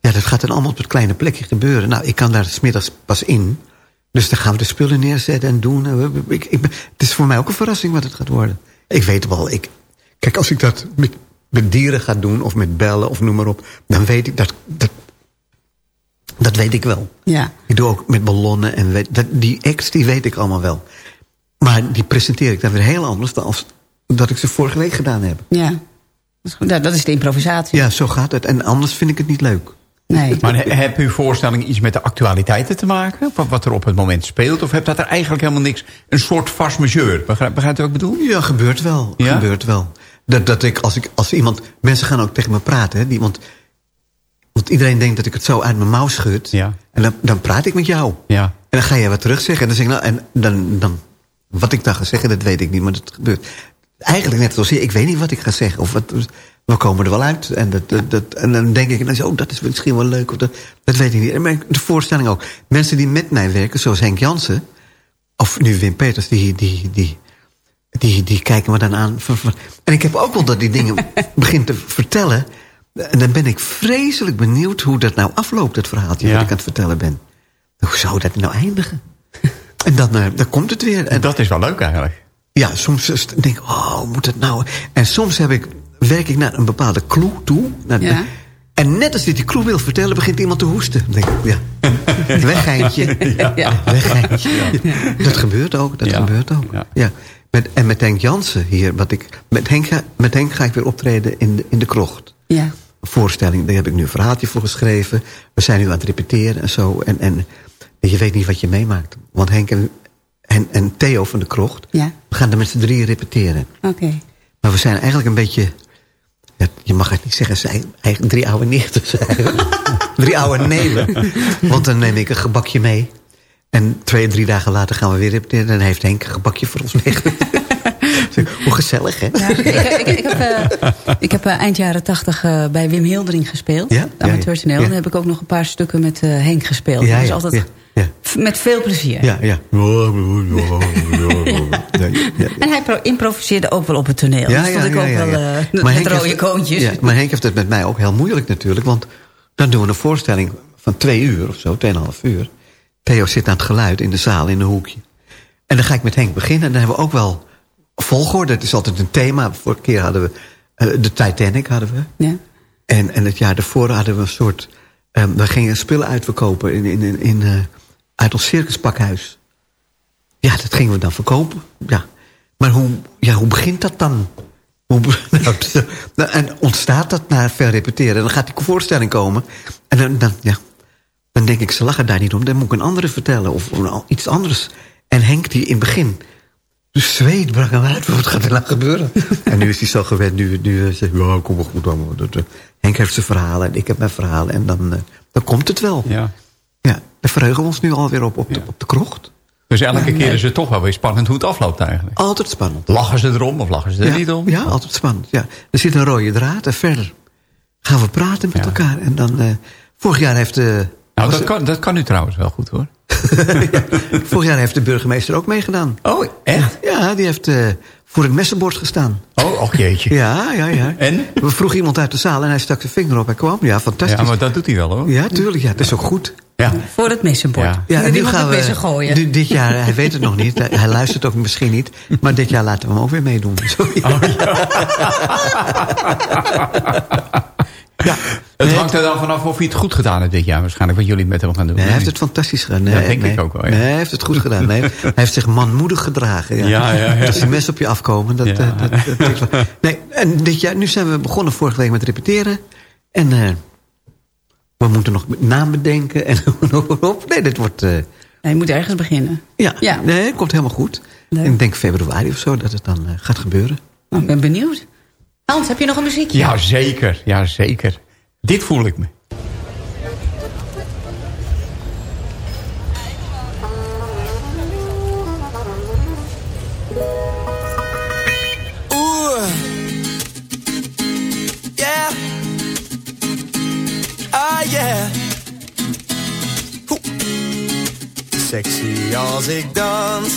ja, dat gaat dan allemaal op het kleine plekje gebeuren. Nou, ik kan daar smiddags pas in. Dus dan gaan we de spullen neerzetten en doen. Ik, ik, het is voor mij ook een verrassing wat het gaat worden. Ik weet wel, ik, kijk, als ik dat met, met dieren ga doen... of met bellen of noem maar op... dan weet ik dat... dat dat weet ik wel. Ja. Ik doe ook met ballonnen en weet, dat, die acts, die weet ik allemaal wel. Maar die presenteer ik dan weer heel anders dan als dat ik ze vorige week gedaan heb. Ja, dat is de improvisatie. Ja, zo gaat het. En anders vind ik het niet leuk. Nee. Maar he- heb uw voorstelling iets met de actualiteiten te maken? Wat, wat er op het moment speelt? Of hebt dat er eigenlijk helemaal niks? Een soort vast majeur. Begrijp, begrijpt u wat ik bedoel? Ja, gebeurt wel. Ja? Gebeurt wel. Dat, dat ik, als ik, als iemand, mensen gaan ook tegen me praten. Hè, die, want, want iedereen denkt dat ik het zo uit mijn mouw schud. Ja. En dan, dan praat ik met jou. Ja. En dan ga je wat terug zeggen. En dan zeg ik, nou, en dan, dan, wat ik dan ga zeggen, dat weet ik niet. Maar dat gebeurt. Eigenlijk net zoals je, ik weet niet wat ik ga zeggen. Of wat, we komen er wel uit. En, dat, dat, dat- en dan denk ik, oh, dat is misschien wel leuk. Of dat, dat weet ik niet. En mijn- de voorstelling ook. Mensen die met mij werken, zoals Henk Jansen. Of nu Wim Peters, die, die, die, die, die kijken me dan aan. En ik heb ook wel dat die dingen begin te vertellen. En dan ben ik vreselijk benieuwd hoe dat nou afloopt, het verhaaltje Ja. dat ik aan het vertellen ben. Hoe zou dat nou eindigen? En dan, eh, dan komt het weer. En Dat is wel leuk eigenlijk. ja, soms denk ik, oh, moet het nou? En soms heb ik, werk ik naar een bepaalde clue toe. Naar- Ja. En net als ik die clue wil vertellen, begint iemand te hoesten. Dan denk ik, ja, weggeintje. Ja. Weggeintje. Dat gebeurt ook, dat Ja. gebeurt ook. Ja. Ja. Met, en met Henk Jansen hier, wat ik, met, Henk, ga- met Henk ga ik weer optreden in de, in de krocht. Ja. Een voorstelling, daar heb ik nu een verhaaltje voor geschreven. We zijn nu aan het repeteren en zo. En, en je weet niet wat je meemaakt. Want Henk en, en, en Theo van de krocht, Ja. we gaan er met z'n drieën repeteren. Oké. Maar we zijn eigenlijk een beetje... ja, je mag het niet zeggen, zijn eigenlijk drie oude nichten zijn. drie oude neven. Want dan neem ik een gebakje mee. En twee, drie dagen later gaan we weer. En dan heeft Henk een gebakje voor ons meegenomen. Hoe gezellig, hè? Ja, ik, ik, ik heb, eh, ik heb eh, eind jaren tachtig eh, bij Wim Hildering gespeeld. Ja? Ja, Amateurtoneel. ja. En dan heb ik ook nog een paar stukken met eh, Henk gespeeld. Ja, dus ja, altijd ja, ja. f- met veel plezier. Ja, ja. Ja, ja. En hij pro- improviseerde ook wel op het toneel. Ja, dus stond ja, ik ja, ook ja, wel eh, met Henk rode heeft- koontjes. Ja, maar Henk heeft het met mij ook heel moeilijk natuurlijk. Want dan doen we een voorstelling van twee uur of zo, tweeënhalf uur. Theo zit aan het geluid in de zaal, in een hoekje. En dan ga ik met Henk beginnen. En dan hebben we ook wel volgorde. Het is altijd een thema. Vorige keer hadden we eh, de Titanic. Hadden we. Ja. En, en het jaar daarvoor hadden we een soort... eh, we gingen spullen uitverkopen in, in, in, in, eh, uit ons circuspakhuis. Ja, dat gingen we dan verkopen. Ja. Maar hoe, ja, hoe begint dat dan? Hoe, nou, en ontstaat dat na ver repeteren? Dan gaat die voorstelling komen. En dan, dan, ja, dan denk ik, ze lachen daar niet om. Dan moet ik een andere vertellen. Of een- iets anders. En Henk die in het begin... De zweet brak hem uit. Wat gaat er nou gebeuren? en nu is hij zo gewend. Nu, nu eh, zegt hij, ja, kom maar goed. allemaal. Dat, eh, Henk heeft zijn verhalen en ik heb mijn verhalen. En dan, eh, dan komt het wel. Ja. Ja, daar verheugen we ons nu alweer op, op, de, op de krocht. Dus elke keer is het toch wel weer spannend hoe het afloopt eigenlijk. Altijd spannend. Lachen ze erom of lachen ze er ja, niet om? Ja, altijd spannend. Ja. Er zit een rode draad en verder gaan we praten met elkaar. En dan, vorig jaar heeft de... Nou, dat kan, dat kan u trouwens wel goed hoor. vorig jaar heeft de burgemeester ook meegedaan. Oh, echt? Ja, die heeft eh, voor het messenbord gestaan. Oh, och jeetje. Ja, ja, ja. En? We vroegen iemand uit de zaal en hij stak zijn vinger op. Hij kwam. Ja, fantastisch. Ja, maar dat doet hij wel hoor. Ja, tuurlijk. Ja, dat is ook goed. Ja. Voor het messenbord. Ja. Ja, en nu gaan we messen gooien. nu- dit jaar, hij weet het nog niet. Hij, hij luistert ook misschien niet. Maar dit jaar laten we hem ook weer meedoen. Sorry. Oh, ja. Het hangt er dan vanaf of hij het goed gedaan heeft dit jaar. Waarschijnlijk wat jullie met hem gaan doen. Nee, hij heeft het fantastisch gedaan. Nee, Dat denk nee. ik ook wel, ja. Nee, hij heeft het goed gedaan. Nee, hij heeft zich manmoedig gedragen. Ja. Ja, ja, ja. Als die mensen op je afkomen. Dat, Ja. dat, nee, en dit jaar, nu zijn we begonnen vorige week met repeteren. En eh, we moeten nog naam bedenken. En op. Nee, dit wordt... eh, Nee, je moet ergens beginnen. ja, Ja. Nee, het komt helemaal goed. Leuk. Ik denk februari of zo dat het dan eh, gaat gebeuren. Nou, ik ben benieuwd. Hans, heb je nog een muziekje? Ja, zeker. Ja, zeker. Dit voel ik me. Oeh. Yeah. Ah. Sexy als ik dans.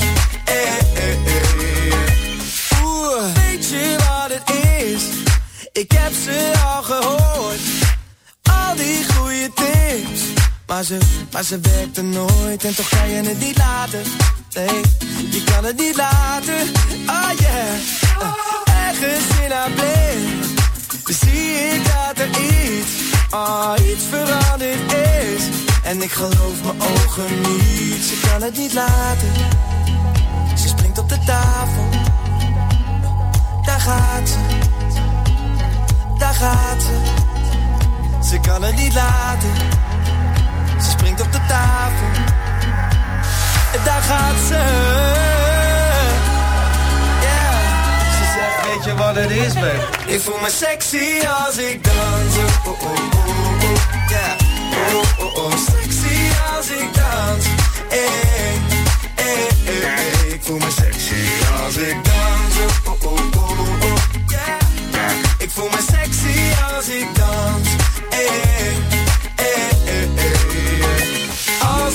Maar ze, maar ze werkte nooit en toch kan je het niet laten. Nee, je kan het niet laten. Oh yeah. Uh, ergens in haar blik zie ik dat er iets, oh, iets veranderd is. En ik geloof mijn ogen niet. Ze kan het niet laten. Ze springt op de tafel. Daar gaat ze. Daar gaat ze. Ze kan het niet laten. Ze springt op de tafel. En daar gaat ze. Yeah. Ze zegt, weet je wat het is, babe? Ik voel me sexy als ik dans. Oh, oh, oh, oh, oh. Yeah. Oh, oh, oh. Sexy als ik dans. Hey, hey, hey. Ik voel me sexy als ik dans. Oh, oh, oh, oh. Yeah. Ik voel me sexy als ik dans. Hey, hey,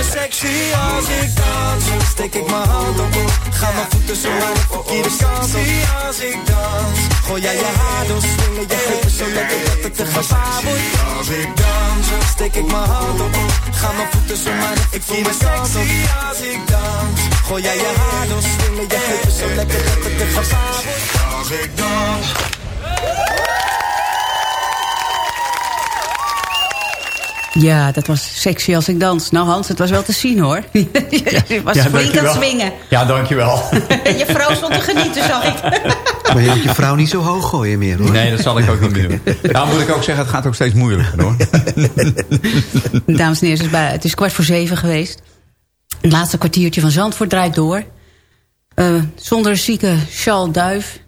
me sexy als ik dans. Steek ik mijn hand op, ga mijn voeten zo maar de verkeerde kant op. als ik dans. Gooi jij je haar door, swingen je heupen zo lekker dat het te gevaar wordt. Als ik dans, steek ik mijn hand op, ga mijn voeten zo maar de verkeerde kant op. als ik dans. Gooi jij je haar door, swingen je heupen zo lekker dat het te gevaar wordt. Als ik dans. Ja, dat was sexy als ik dans. Nou Hans, het was wel te zien hoor. Je was Ja, flink aan het swingen. Ja, dankjewel. Je vrouw stond te genieten, zag ik. Maar je moet je vrouw niet zo hoog gooien meer hoor. Nee, dat zal ik ook niet meer doen. Nou moet ik ook zeggen, het gaat ook steeds moeilijker hoor. Dames en heren, het is, bij, het is kwart voor zeven geweest. Het laatste kwartiertje van Zandvoort draait door. Eh, zonder zieke Charles Duif.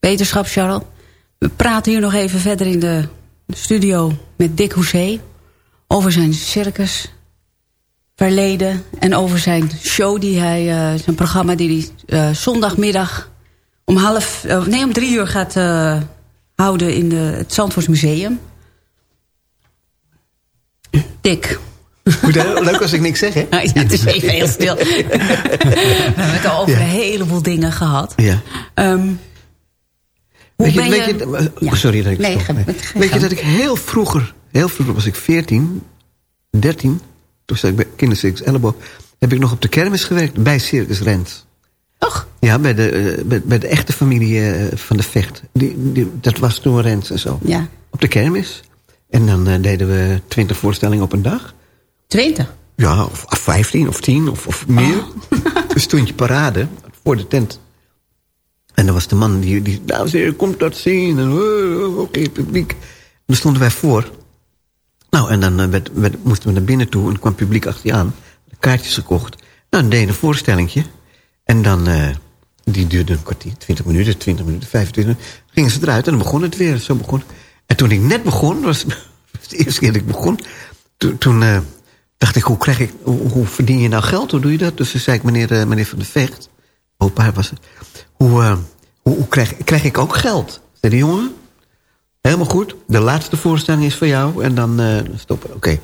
Wetenschap Charles. We praten hier nog even verder in de studio met Dick Hoezee. Over zijn circus verleden. En over zijn show, die hij, eh, zijn programma die hij eh, zondagmiddag om half, eh, nee om drie uur gaat, houden in de, het Zandvoorts Museum. Hè? Leuk als ik niks zeg, hè? Ja, het is even heel stil. We hebben het al over Ja. een heleboel dingen gehad. Ja. Ehm, hoe Weet je, ben weet je... je, Ja. Sorry dat ik Nee, Weet je dat ik heel vroeger, heel vroeger was ik 14, 13, toen zat ik bij kindercircus Elleboog, heb ik nog op de kermis gewerkt bij Circus Rent. Och, Ja, bij de, eh, bij, bij de echte familie eh, van de Vecht. Die, die, dat was toen Rent en zo. ja. Op de kermis. En dan eh, deden we 20 voorstellingen op een dag. 20. Ja, of, of 15 of 10 of, of meer. Dus stond je parade voor de tent. En dan was de man die, die dames en heren, komt dat zien. En oké, publiek. En dan stonden wij voor. Nou, en dan eh, moesten we naar binnen toe. En kwam publiek achter je aan. De kaartjes gekocht. Nou, dan deed een voorstellingje. En dan, eh, die duurde een kwartier, 20 minuten, 20 minuten, 25 minuten. Gingen ze eruit en dan begon het weer. Zo begon. En toen ik net begon, was de eerste keer dat ik begon. Toen, eh, dacht ik, hoe, krijg ik hoe, hoe verdien je nou geld? Hoe doe je dat? Dus toen zei ik, meneer, meneer Van der Vecht. Opa was hoe, hoe krijg, krijg ik ook geld? Zei de jongen. Helemaal goed. De laatste voorstelling is voor jou. En dan eh, stoppen. Oké.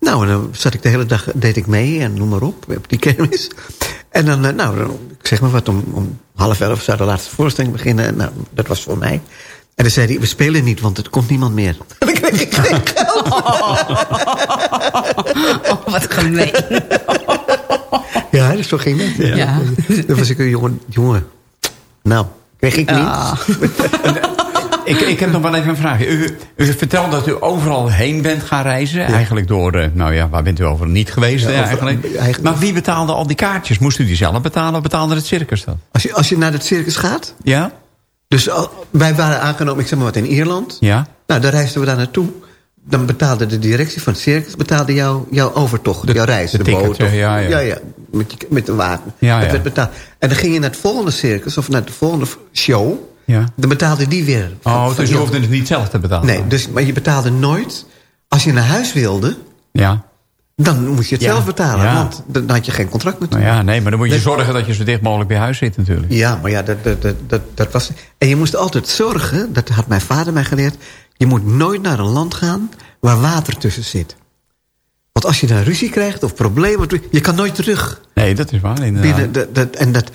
Nou, en dan zat ik de hele dag, deed ik mee en noem maar op, op die kermis. En dan, eh, nou, dan- ik zeg maar wat, om, om half elf zou de laatste voorstelling beginnen. En nou, dat was voor mij. En dan zei hij, we spelen niet, want er komt niemand meer. En dan kreeg ik geen geld. Oh, wat gemeen. Ja, dat is toch geen net. Ja. Ja. Dan was ik een jongen, jongen. Nou, kreeg ik niet. Ah. Ik, ik heb nog wel even een vraag. U, u vertelt dat u overal heen bent gaan reizen. Eigenlijk door, eh, nou ja, waar bent u over niet geweest Ja, eh, over- eigenlijk? Maar wie betaalde al die kaartjes? Moest u die zelf betalen of betaalde het circus dan? Als je, als je naar het circus gaat. Ja? Dus al- wij waren aangenomen, ik zeg maar wat, in Ierland. Ja? Nou, daar reisden we daar naartoe. Dan betaalde de directie van het circus betaalde jou, jouw overtocht, De- jouw reis. de De, ticket, boot. of- ja, ja. ja, ja met, met de wagen. Ja, Dat ja. werd betaald. En dan ging je naar het volgende circus of naar de volgende show. Ja. Dan betaalde die weer. Oh, van dus je hoefde het niet zelf te betalen? Nee, dus, maar je betaalde nooit. Als je naar huis wilde, Ja. dan moest je het Ja, zelf betalen. ja. Want dan had je geen contract met Nou ja, nee, maar dan moet je zorgen dat je zo dicht mogelijk bij huis zit natuurlijk. Ja, maar ja, dat, dat, dat, dat, dat was... En je moest altijd zorgen, dat had mijn vader mij geleerd... je moet nooit naar een land gaan waar water tussen zit. Want als je dan ruzie krijgt of problemen... je kan nooit terug. Nee, dat is waar inderdaad. Binnen, dat, dat, en dat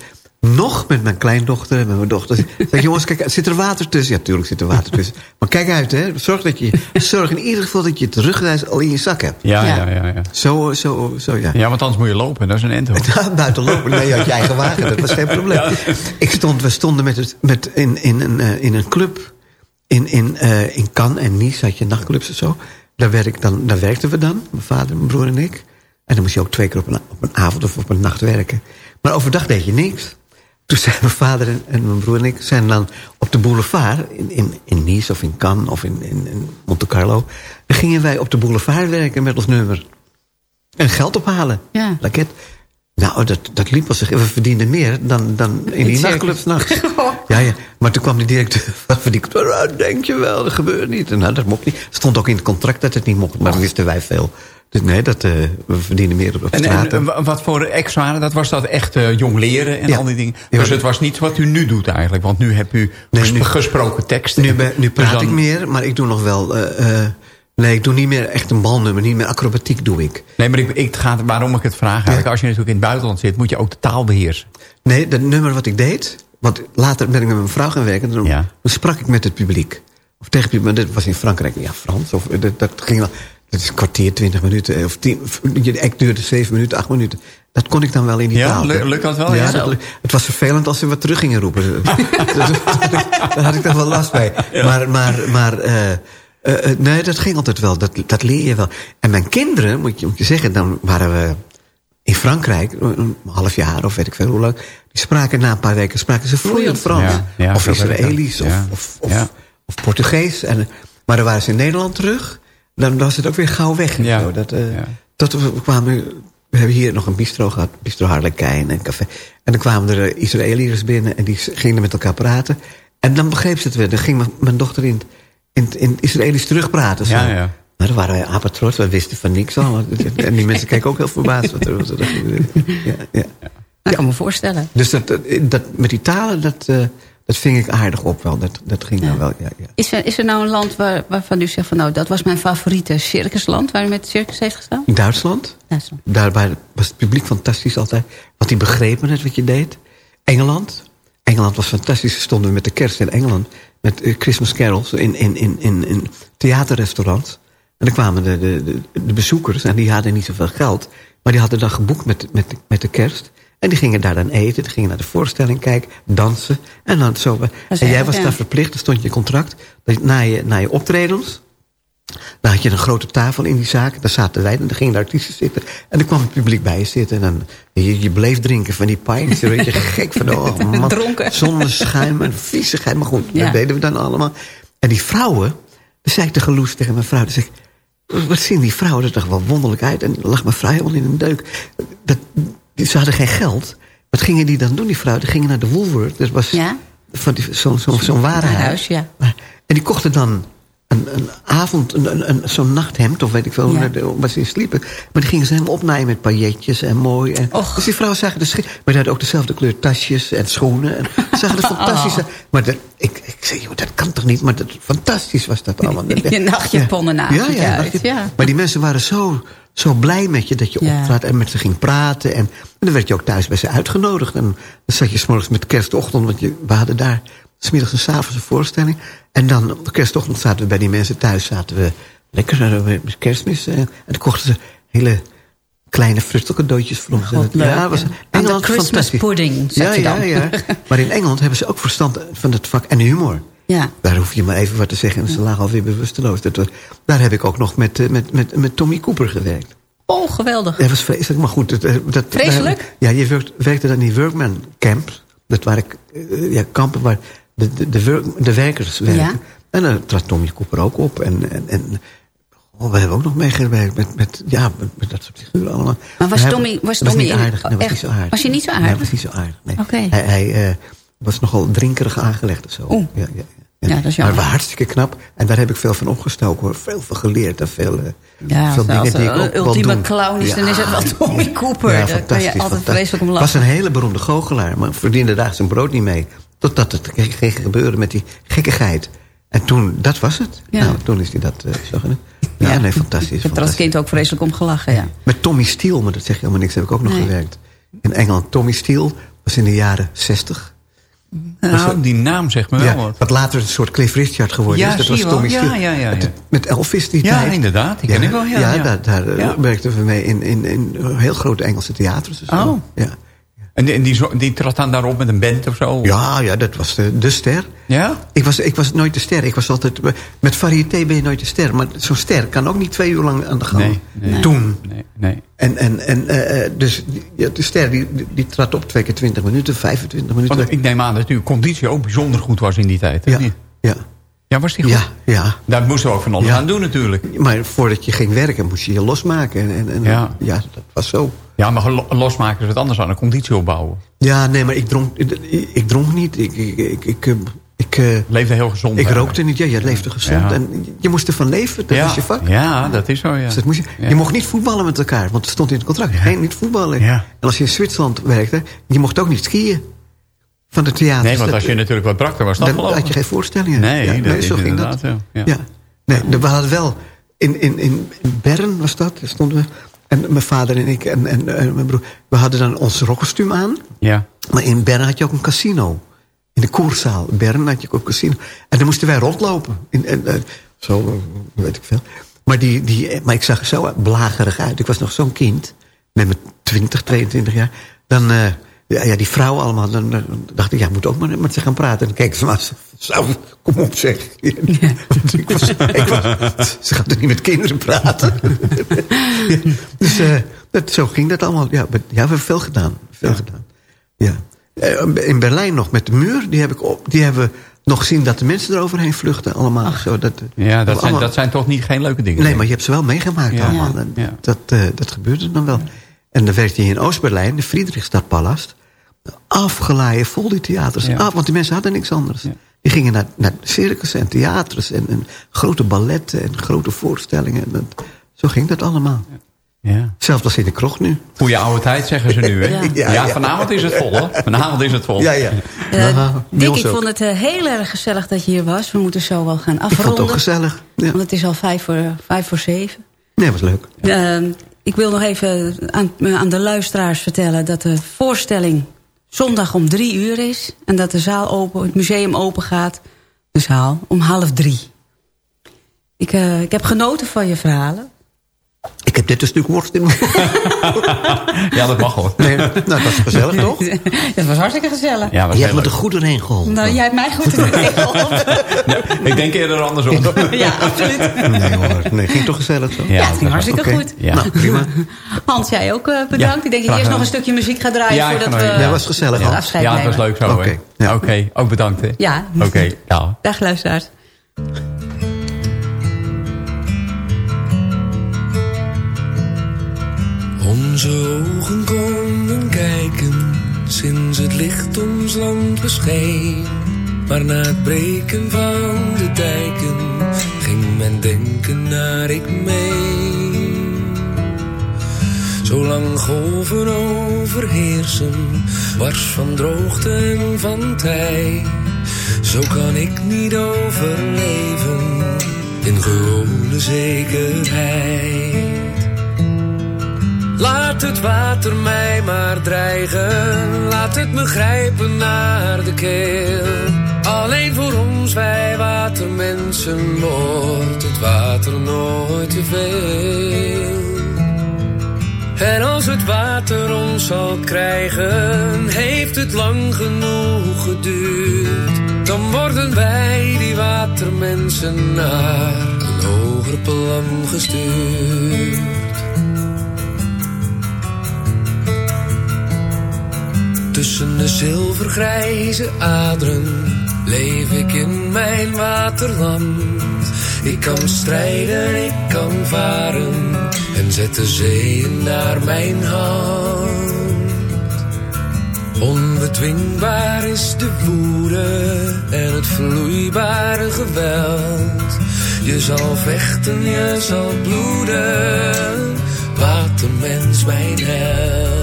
nog met mijn kleindochter en met mijn dochter. Zeg jongens, kijk, zit er water tussen? Ja, tuurlijk zit er water tussen. Maar kijk uit, hè. Zorg, dat je, zorg in ieder geval dat je terugreis al in je zak hebt. Ja, ja, Ja. ja. ja, Zo, zo, zo, ja. Ja, want anders moet je lopen. Dat is een end hoor. Buiten lopen. Nee, je had je eigen wagen. Dat was geen probleem. Ik stond, we stonden met het, met in, in, een, eh, in een club. In, in, eh, in Cannes en Nice had je nachtclubs en zo. Daar, werk, dan, daar werkten we dan. Mijn vader, mijn broer en ik. En dan moest je ook twee keer op een, op een avond of op een nacht werken. Maar overdag deed je niks. Toen zijn mijn vader en, en mijn broer en ik zijn dan op de boulevard... in, in, in Nice of in Cannes of in, in, in Monte Carlo... dan gingen wij op de boulevard werken met ons nummer. En geld ophalen. Ja. Laket. Nou, dat, dat liep als we verdienden meer dan, dan in die nachtclubs nachts. Ja, ja. Maar toen kwam de directeur van die club. "Ah, Denk je wel, dat gebeurt niet. En nou, dat mocht niet. stond ook in het contract dat het niet mocht. Maar dan wisten wij veel. Dus nee, dat, eh, we verdienen meer op En, straat. en wa- wat voor ex waren dat? Was dat echt eh, jong leren en Ja. al die dingen? Ja. Dus het was niet wat u nu doet eigenlijk. Want nu hebt u Nee, nu- gesproken tekst. nu, ben- nu Dus praat dan- ik meer, maar ik doe nog wel... eh, nee, ik doe niet meer echt een balnummer. Niet meer acrobatiek doe ik. Nee, maar ik, ik ga, waarom ik het vraag eigenlijk. Ja. Als je natuurlijk in het buitenland zit, moet je ook de taal beheersen. Nee, dat nummer wat ik deed... Want later ben ik met mijn vrouw gaan werken. Dan, Ja. dan sprak ik met het publiek. Of tegen het publiek. Maar dat was in Frankrijk. Ja, Frans. Of, dat, dat ging wel... Dat is een kwartier, twintig minuten. Of tien, je act duurde zeven minuten, acht minuten. Dat kon ik dan wel in die Ja, taal. lu- lukt dat wel? Ja, Ja. dat het was vervelend als ze wat terug gingen roepen. Daar had ik dan wel last bij. Maar, maar, maar eh, eh, eh, nee, dat ging altijd wel. Dat, dat leer je wel. En mijn kinderen, moet je, moet je zeggen... dan waren we in Frankrijk, een half jaar of weet ik veel hoe lang... die spraken na een paar weken spraken ze vloeiend Frans. Ja, ja, of. Israëlisch, of, Ja, of, of, ja. of Portugees. En, maar dan waren ze in Nederland terug. Dan was het ook weer gauw weg. en Ja, zo. Dat, eh, ja. tot we kwamen... We hebben hier nog een bistro gehad, bistro Harlekijn en café. En dan kwamen er eh, Israëliërs binnen en die gingen met elkaar praten. En dan begreep ze het weer. Dan ging mijn, dochter in, in, in het Israëlisch terugpraten. Zo. Ja, ja. Maar dan waren wij apetrots, we wisten van niks al. En die mensen keken ook heel verbaasd. Wat er, gebeurde. ja, ja. Dat kan me voorstellen. Dus dat, dat, dat- met die talen, dat, eh, dat ving ik aardig op wel. Dat, dat ging Ja. nou wel, ja, ja. Is er, is er nou een land waar, waarvan u zegt van nou, dat was mijn favoriete circusland waar u met het circus heeft gestaan? In Duitsland, Duitsland. daar waar- was het publiek fantastisch altijd. Want die begrepen het wat je deed. Engeland. Engeland was fantastisch. We stonden met de kerst in Engeland. Met eh, Christmas carols in, in, in, in, in theaterrestaurants. En dan kwamen de, de, de, de bezoekers. En die hadden niet zoveel geld. Maar die hadden dan geboekt met, met, met de kerst. En die gingen daar dan eten. Die gingen naar de voorstelling kijken. Dansen. En dan zo. En jij was ja. daar verplicht. Er stond je contract. Dat je, na, je, na je optredens. Dan had je een grote tafel in die zaak. Daar zaten wij en dan gingen de artiesten zitten. En dan kwam het publiek bij je zitten. En dan, je, je bleef drinken van die pints. Dan werd je gek van, oh man. Dronken. Zonneschuim en viezigheid. Maar goed, Ja. dat deden we dan allemaal. En die vrouwen, dan zei ik tegen Loes, tegen mijn vrouw. Dan zeg ik, wat zien die vrouwen er toch wel wonderlijk uit. En dan lag mijn vrouw helemaal in een deuk. Dat, die- ze hadden geen geld. Wat gingen die dan doen, die vrouwen? Die gingen naar de Woolworth. Dat was Ja. van die- zo'n zo. Warenhuis, ja. En die kochten dan een, een avond, een, zo'n nachthemd, of weet ik veel, Ja. waar ze in sliepen. Maar die gingen ze helemaal opnaaien met pailletjes en mooi. En, Och. dus die vrouwen zagen schik. Maar die hadden ook dezelfde kleur tasjes en schoenen. En ze zagen er fantastisch uit. Maar dat, ik, ik zei, joh, dat kan toch niet? Maar dat, fantastisch was dat allemaal. Je nachtjaponnen ja. ja, ja, nachtje- ja. Maar die mensen waren zo, zo blij met je dat je Ja. optrad en met ze ging praten. En, en dan werd je ook thuis bij ze uitgenodigd. En dan zat je s'morgens met kerstochtend, want je, we hadden daar smiddags en s avonds een voorstelling. En dan op de kerstochtend zaten we bij die mensen thuis, zaten we lekker naar de kerstmis. eh, En dan kochten ze hele kleine fruttelcadeautjes voor ons. God, En dat- leuk, ja, was ja. Engeland Christmas pudding ja, ja, dan. ja. Maar in Engeland hebben ze ook verstand van het vak en humor. Ja. Daar hoef je maar even wat te zeggen. En ze lagen alweer bewusteloos. Dat was, daar heb ik ook nog met, eh, met, met, met Tommy Cooper gewerkt. Oh, geweldig. Dat was vreselijk, maar goed. Dat, eh, dat, Vreselijk? daar- ja, je werkt, werkte dan in die workman camps. Dat waren eh, ja, kampen waar de, de, de, werk- de werkers werken. Ja. En dan trad Tommy Cooper ook op. En, en, en oh, we hebben ook nog meegewerkt met, met, ja, met, met dat soort figuren allemaal. Maar was Tommy- was Tommy niet in- aardig. Nee, was echt? niet zo aardig. Was hij niet zo Nee, aardig? was niet zo aardig. Nee. Oké. Hij, hij eh, was nogal drinkerig aangelegd of zo. Oeh. Ja, ja, Ja, dat is maar hartstikke knap. En daar heb ik veel van opgestoken hoor. Veel van geleerd en veel, eh, Ja, veel dingen die ik een ook ultieme clown is, dan is het wel Tommy Cooper. Daar kan je altijd vreselijk om lachen. was een hele beroemde goochelaar, maar verdiende daar zijn brood niet mee. Totdat het ging gebeuren met die gekkigheid. En toen, dat was het. Ja. Nou, toen is hij dat eh, zo gedaan. Ja, nee, fantastisch. Ik heb er als kind ook vreselijk om gelachen, ja. Met Tommy Steele, maar dat zeg je helemaal niks, heb ik ook nog Nee. gewerkt. In Engeland, Tommy Steele was in de jaren 60. Nou, die naam zegt me wel Ja, wat. wat later een soort Cliff Richard geworden Ja, is. Dat was. Tommy Ja, Steele. ja, ja, Met, ja. met Elvis die Ja, tijd. inderdaad, die ken ik wel, ja, ja. daar, daar eh, Ja. werkten we mee in, in, in heel grote Engelse theaters. zo. Oh. Ja. En die, die, die trad dan daarop met een band of zo? Ja, ja, dat was de, de ster. Ja? Ik was, ik was nooit de ster. Ik was altijd, met variété ben je nooit de ster. Maar zo'n ster kan ook niet twee uur lang aan de gang. Nee, nee. Toen. Nee, nee. En, en, en eh, eh, dus ja, de ster die, die, trad op twee keer 20 minuten, 25 minuten. Want ik neem aan dat uw conditie ook bijzonder goed was in die tijd. hè? ja, ja, ja, was die goed? ja, ja. Daar moesten we ook van alles Ja. aan doen natuurlijk. Maar voordat je ging werken moest je je losmaken. En, en, en, Ja. ja, dat was zo. Ja, maar lo- losmaken is wat anders aan een conditie opbouwen. Ja, nee, maar ik dronk, ik, ik dronk niet. Ik, ik, ik, ik, eh, ik, eh, Leefde heel gezond. ik eigenlijk. rookte niet. Ja, je leefde gezond. Ja. En je moest ervan leven. Dat ja. was je vak. Ja, dat is zo, ja. Dus dat moest je, Ja. je mocht niet voetballen met elkaar, want het stond in het contract. Geen, niet voetballen. Ja. En als je in Zwitserland werkte, je mocht ook niet skiën. Van de theater. Nee, want als je natuurlijk wat brak, dan was dat dan had je geen voorstellingen. Nee, ja, dat is zo ging dat. ja. Ja. Nee, we hadden wel... In, in, in Bern was dat, daar stonden we. En mijn vader en ik en, en, en mijn broer. We hadden dan ons rockkostuum aan. Ja. Maar in Bern had je ook een casino. In de koerzaal. In Bern had je ook een casino. En dan moesten wij rondlopen. In, en, eh, zo, weet ik veel. Maar, die, die, maar ik zag er zo blagerig uit. Ik was nog zo'n kind. Met mijn 20, 22 jaar. Dan, eh, ja, ja, die vrouwen allemaal. Dan, dan dacht ik, ja, ik moet ook maar met ze gaan praten. En dan keken ze maar kom op zeg. Ik was, ik was, ze gaat toch niet met kinderen praten? Ja, dus eh, dat, zo ging dat allemaal. Ja, maar- ja we hebben veel gedaan. Veel gedaan. Ja. Eh, In Berlijn nog met de muur. Die, heb ik op, die hebben we nog gezien dat de mensen eroverheen vluchten. Allemaal. Zo, dat, Ja, dat zijn, dat zijn toch niet geen leuke dingen. Nee, maar je hebt ze wel meegemaakt Ja. allemaal. Dat, eh, dat gebeurde dan wel. En dan werkte je in Oost-Berlijn, de Friedrichstadpalast. Afgelaaien, vol die theaters. Ja. Ah, want die mensen hadden niks anders. Ja. Die gingen naar, naar circus en theaters en, en grote balletten en grote voorstellingen. En dat- zo ging dat allemaal. Ja. Zelfs als in de kroeg nu. Goeie oude tijd zeggen ze nu, hè? Ja. Ja, Ja, ja. vanavond is het vol, hoor. Vanavond is het vol. Ja, ja. Eh, Dick, ik ook. vond het eh, heel erg gezellig dat je hier was. We moeten zo wel gaan Ik vond het afronden. ook gezellig. Ja. Want het is al vijf voor, vijf voor zeven. Nee, was leuk. Eh, ik wil nog even aan, aan de luisteraars vertellen... dat de voorstelling zondag om drie uur is. En dat de zaal open, het museum open gaat. De zaal om half drie. Ik, eh, ik heb genoten van je verhalen. Ik heb dit een stuk worst in mijn Ja, dat mag hoor. Nee, nou, dat was gezellig, toch? Het was hartstikke gezellig. Ja, was Je heel hebt me er goed doorheen geholpen. Nou, jij hebt mij goed in de weg geholpen. Ik denk eerder andersom. Ja, absoluut. Nee hoor, nee, ging toch gezellig zo? Ja, het ging hartstikke goed. Ja. Nou, prima. Hans, jij ook eh, bedankt. Ja, ik denk dat je eerst nog een stukje muziek gaat draaien... Ja, voordat we Ja, was gezellig, het Hans. afscheid Ja, het was leuk zo, Oké, hè? ja. Oké, ook bedankt, hè? Ja. Oké, ja. Dag luisteraars. Onze ogen konden kijken sinds het licht ons land bescheen. Maar na het breken van de dijken ging men denken naar ik mee. Zolang golven overheersen, wars van droogte en van tij. Zo kan ik niet overleven in gewone zekerheid. Laat het water mij maar dreigen, laat het me grijpen naar de keel. Alleen voor ons, wij watermensen, wordt het water nooit te veel. En als het water ons zal krijgen, heeft het lang genoeg geduurd. Dan worden wij, die watermensen, naar een hoger plan gestuurd. Tussen de zilvergrijze aderen leef ik in mijn waterland. Ik kan strijden, ik kan varen en zet de zeeën naar mijn hand. Onbedwingbaar is de woede en het vloeibare geweld. Je zal vechten, je zal bloeden, watermens mijn held.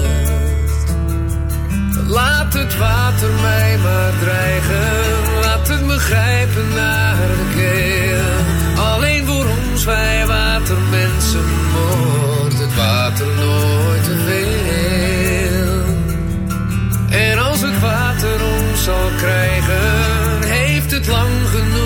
Het water mij maar dreigen, laat het me grijpen naar de keel. Alleen voor ons, wij watermensen, wordt het water nooit te veel. En als het water ons zal krijgen, heeft het lang genoeg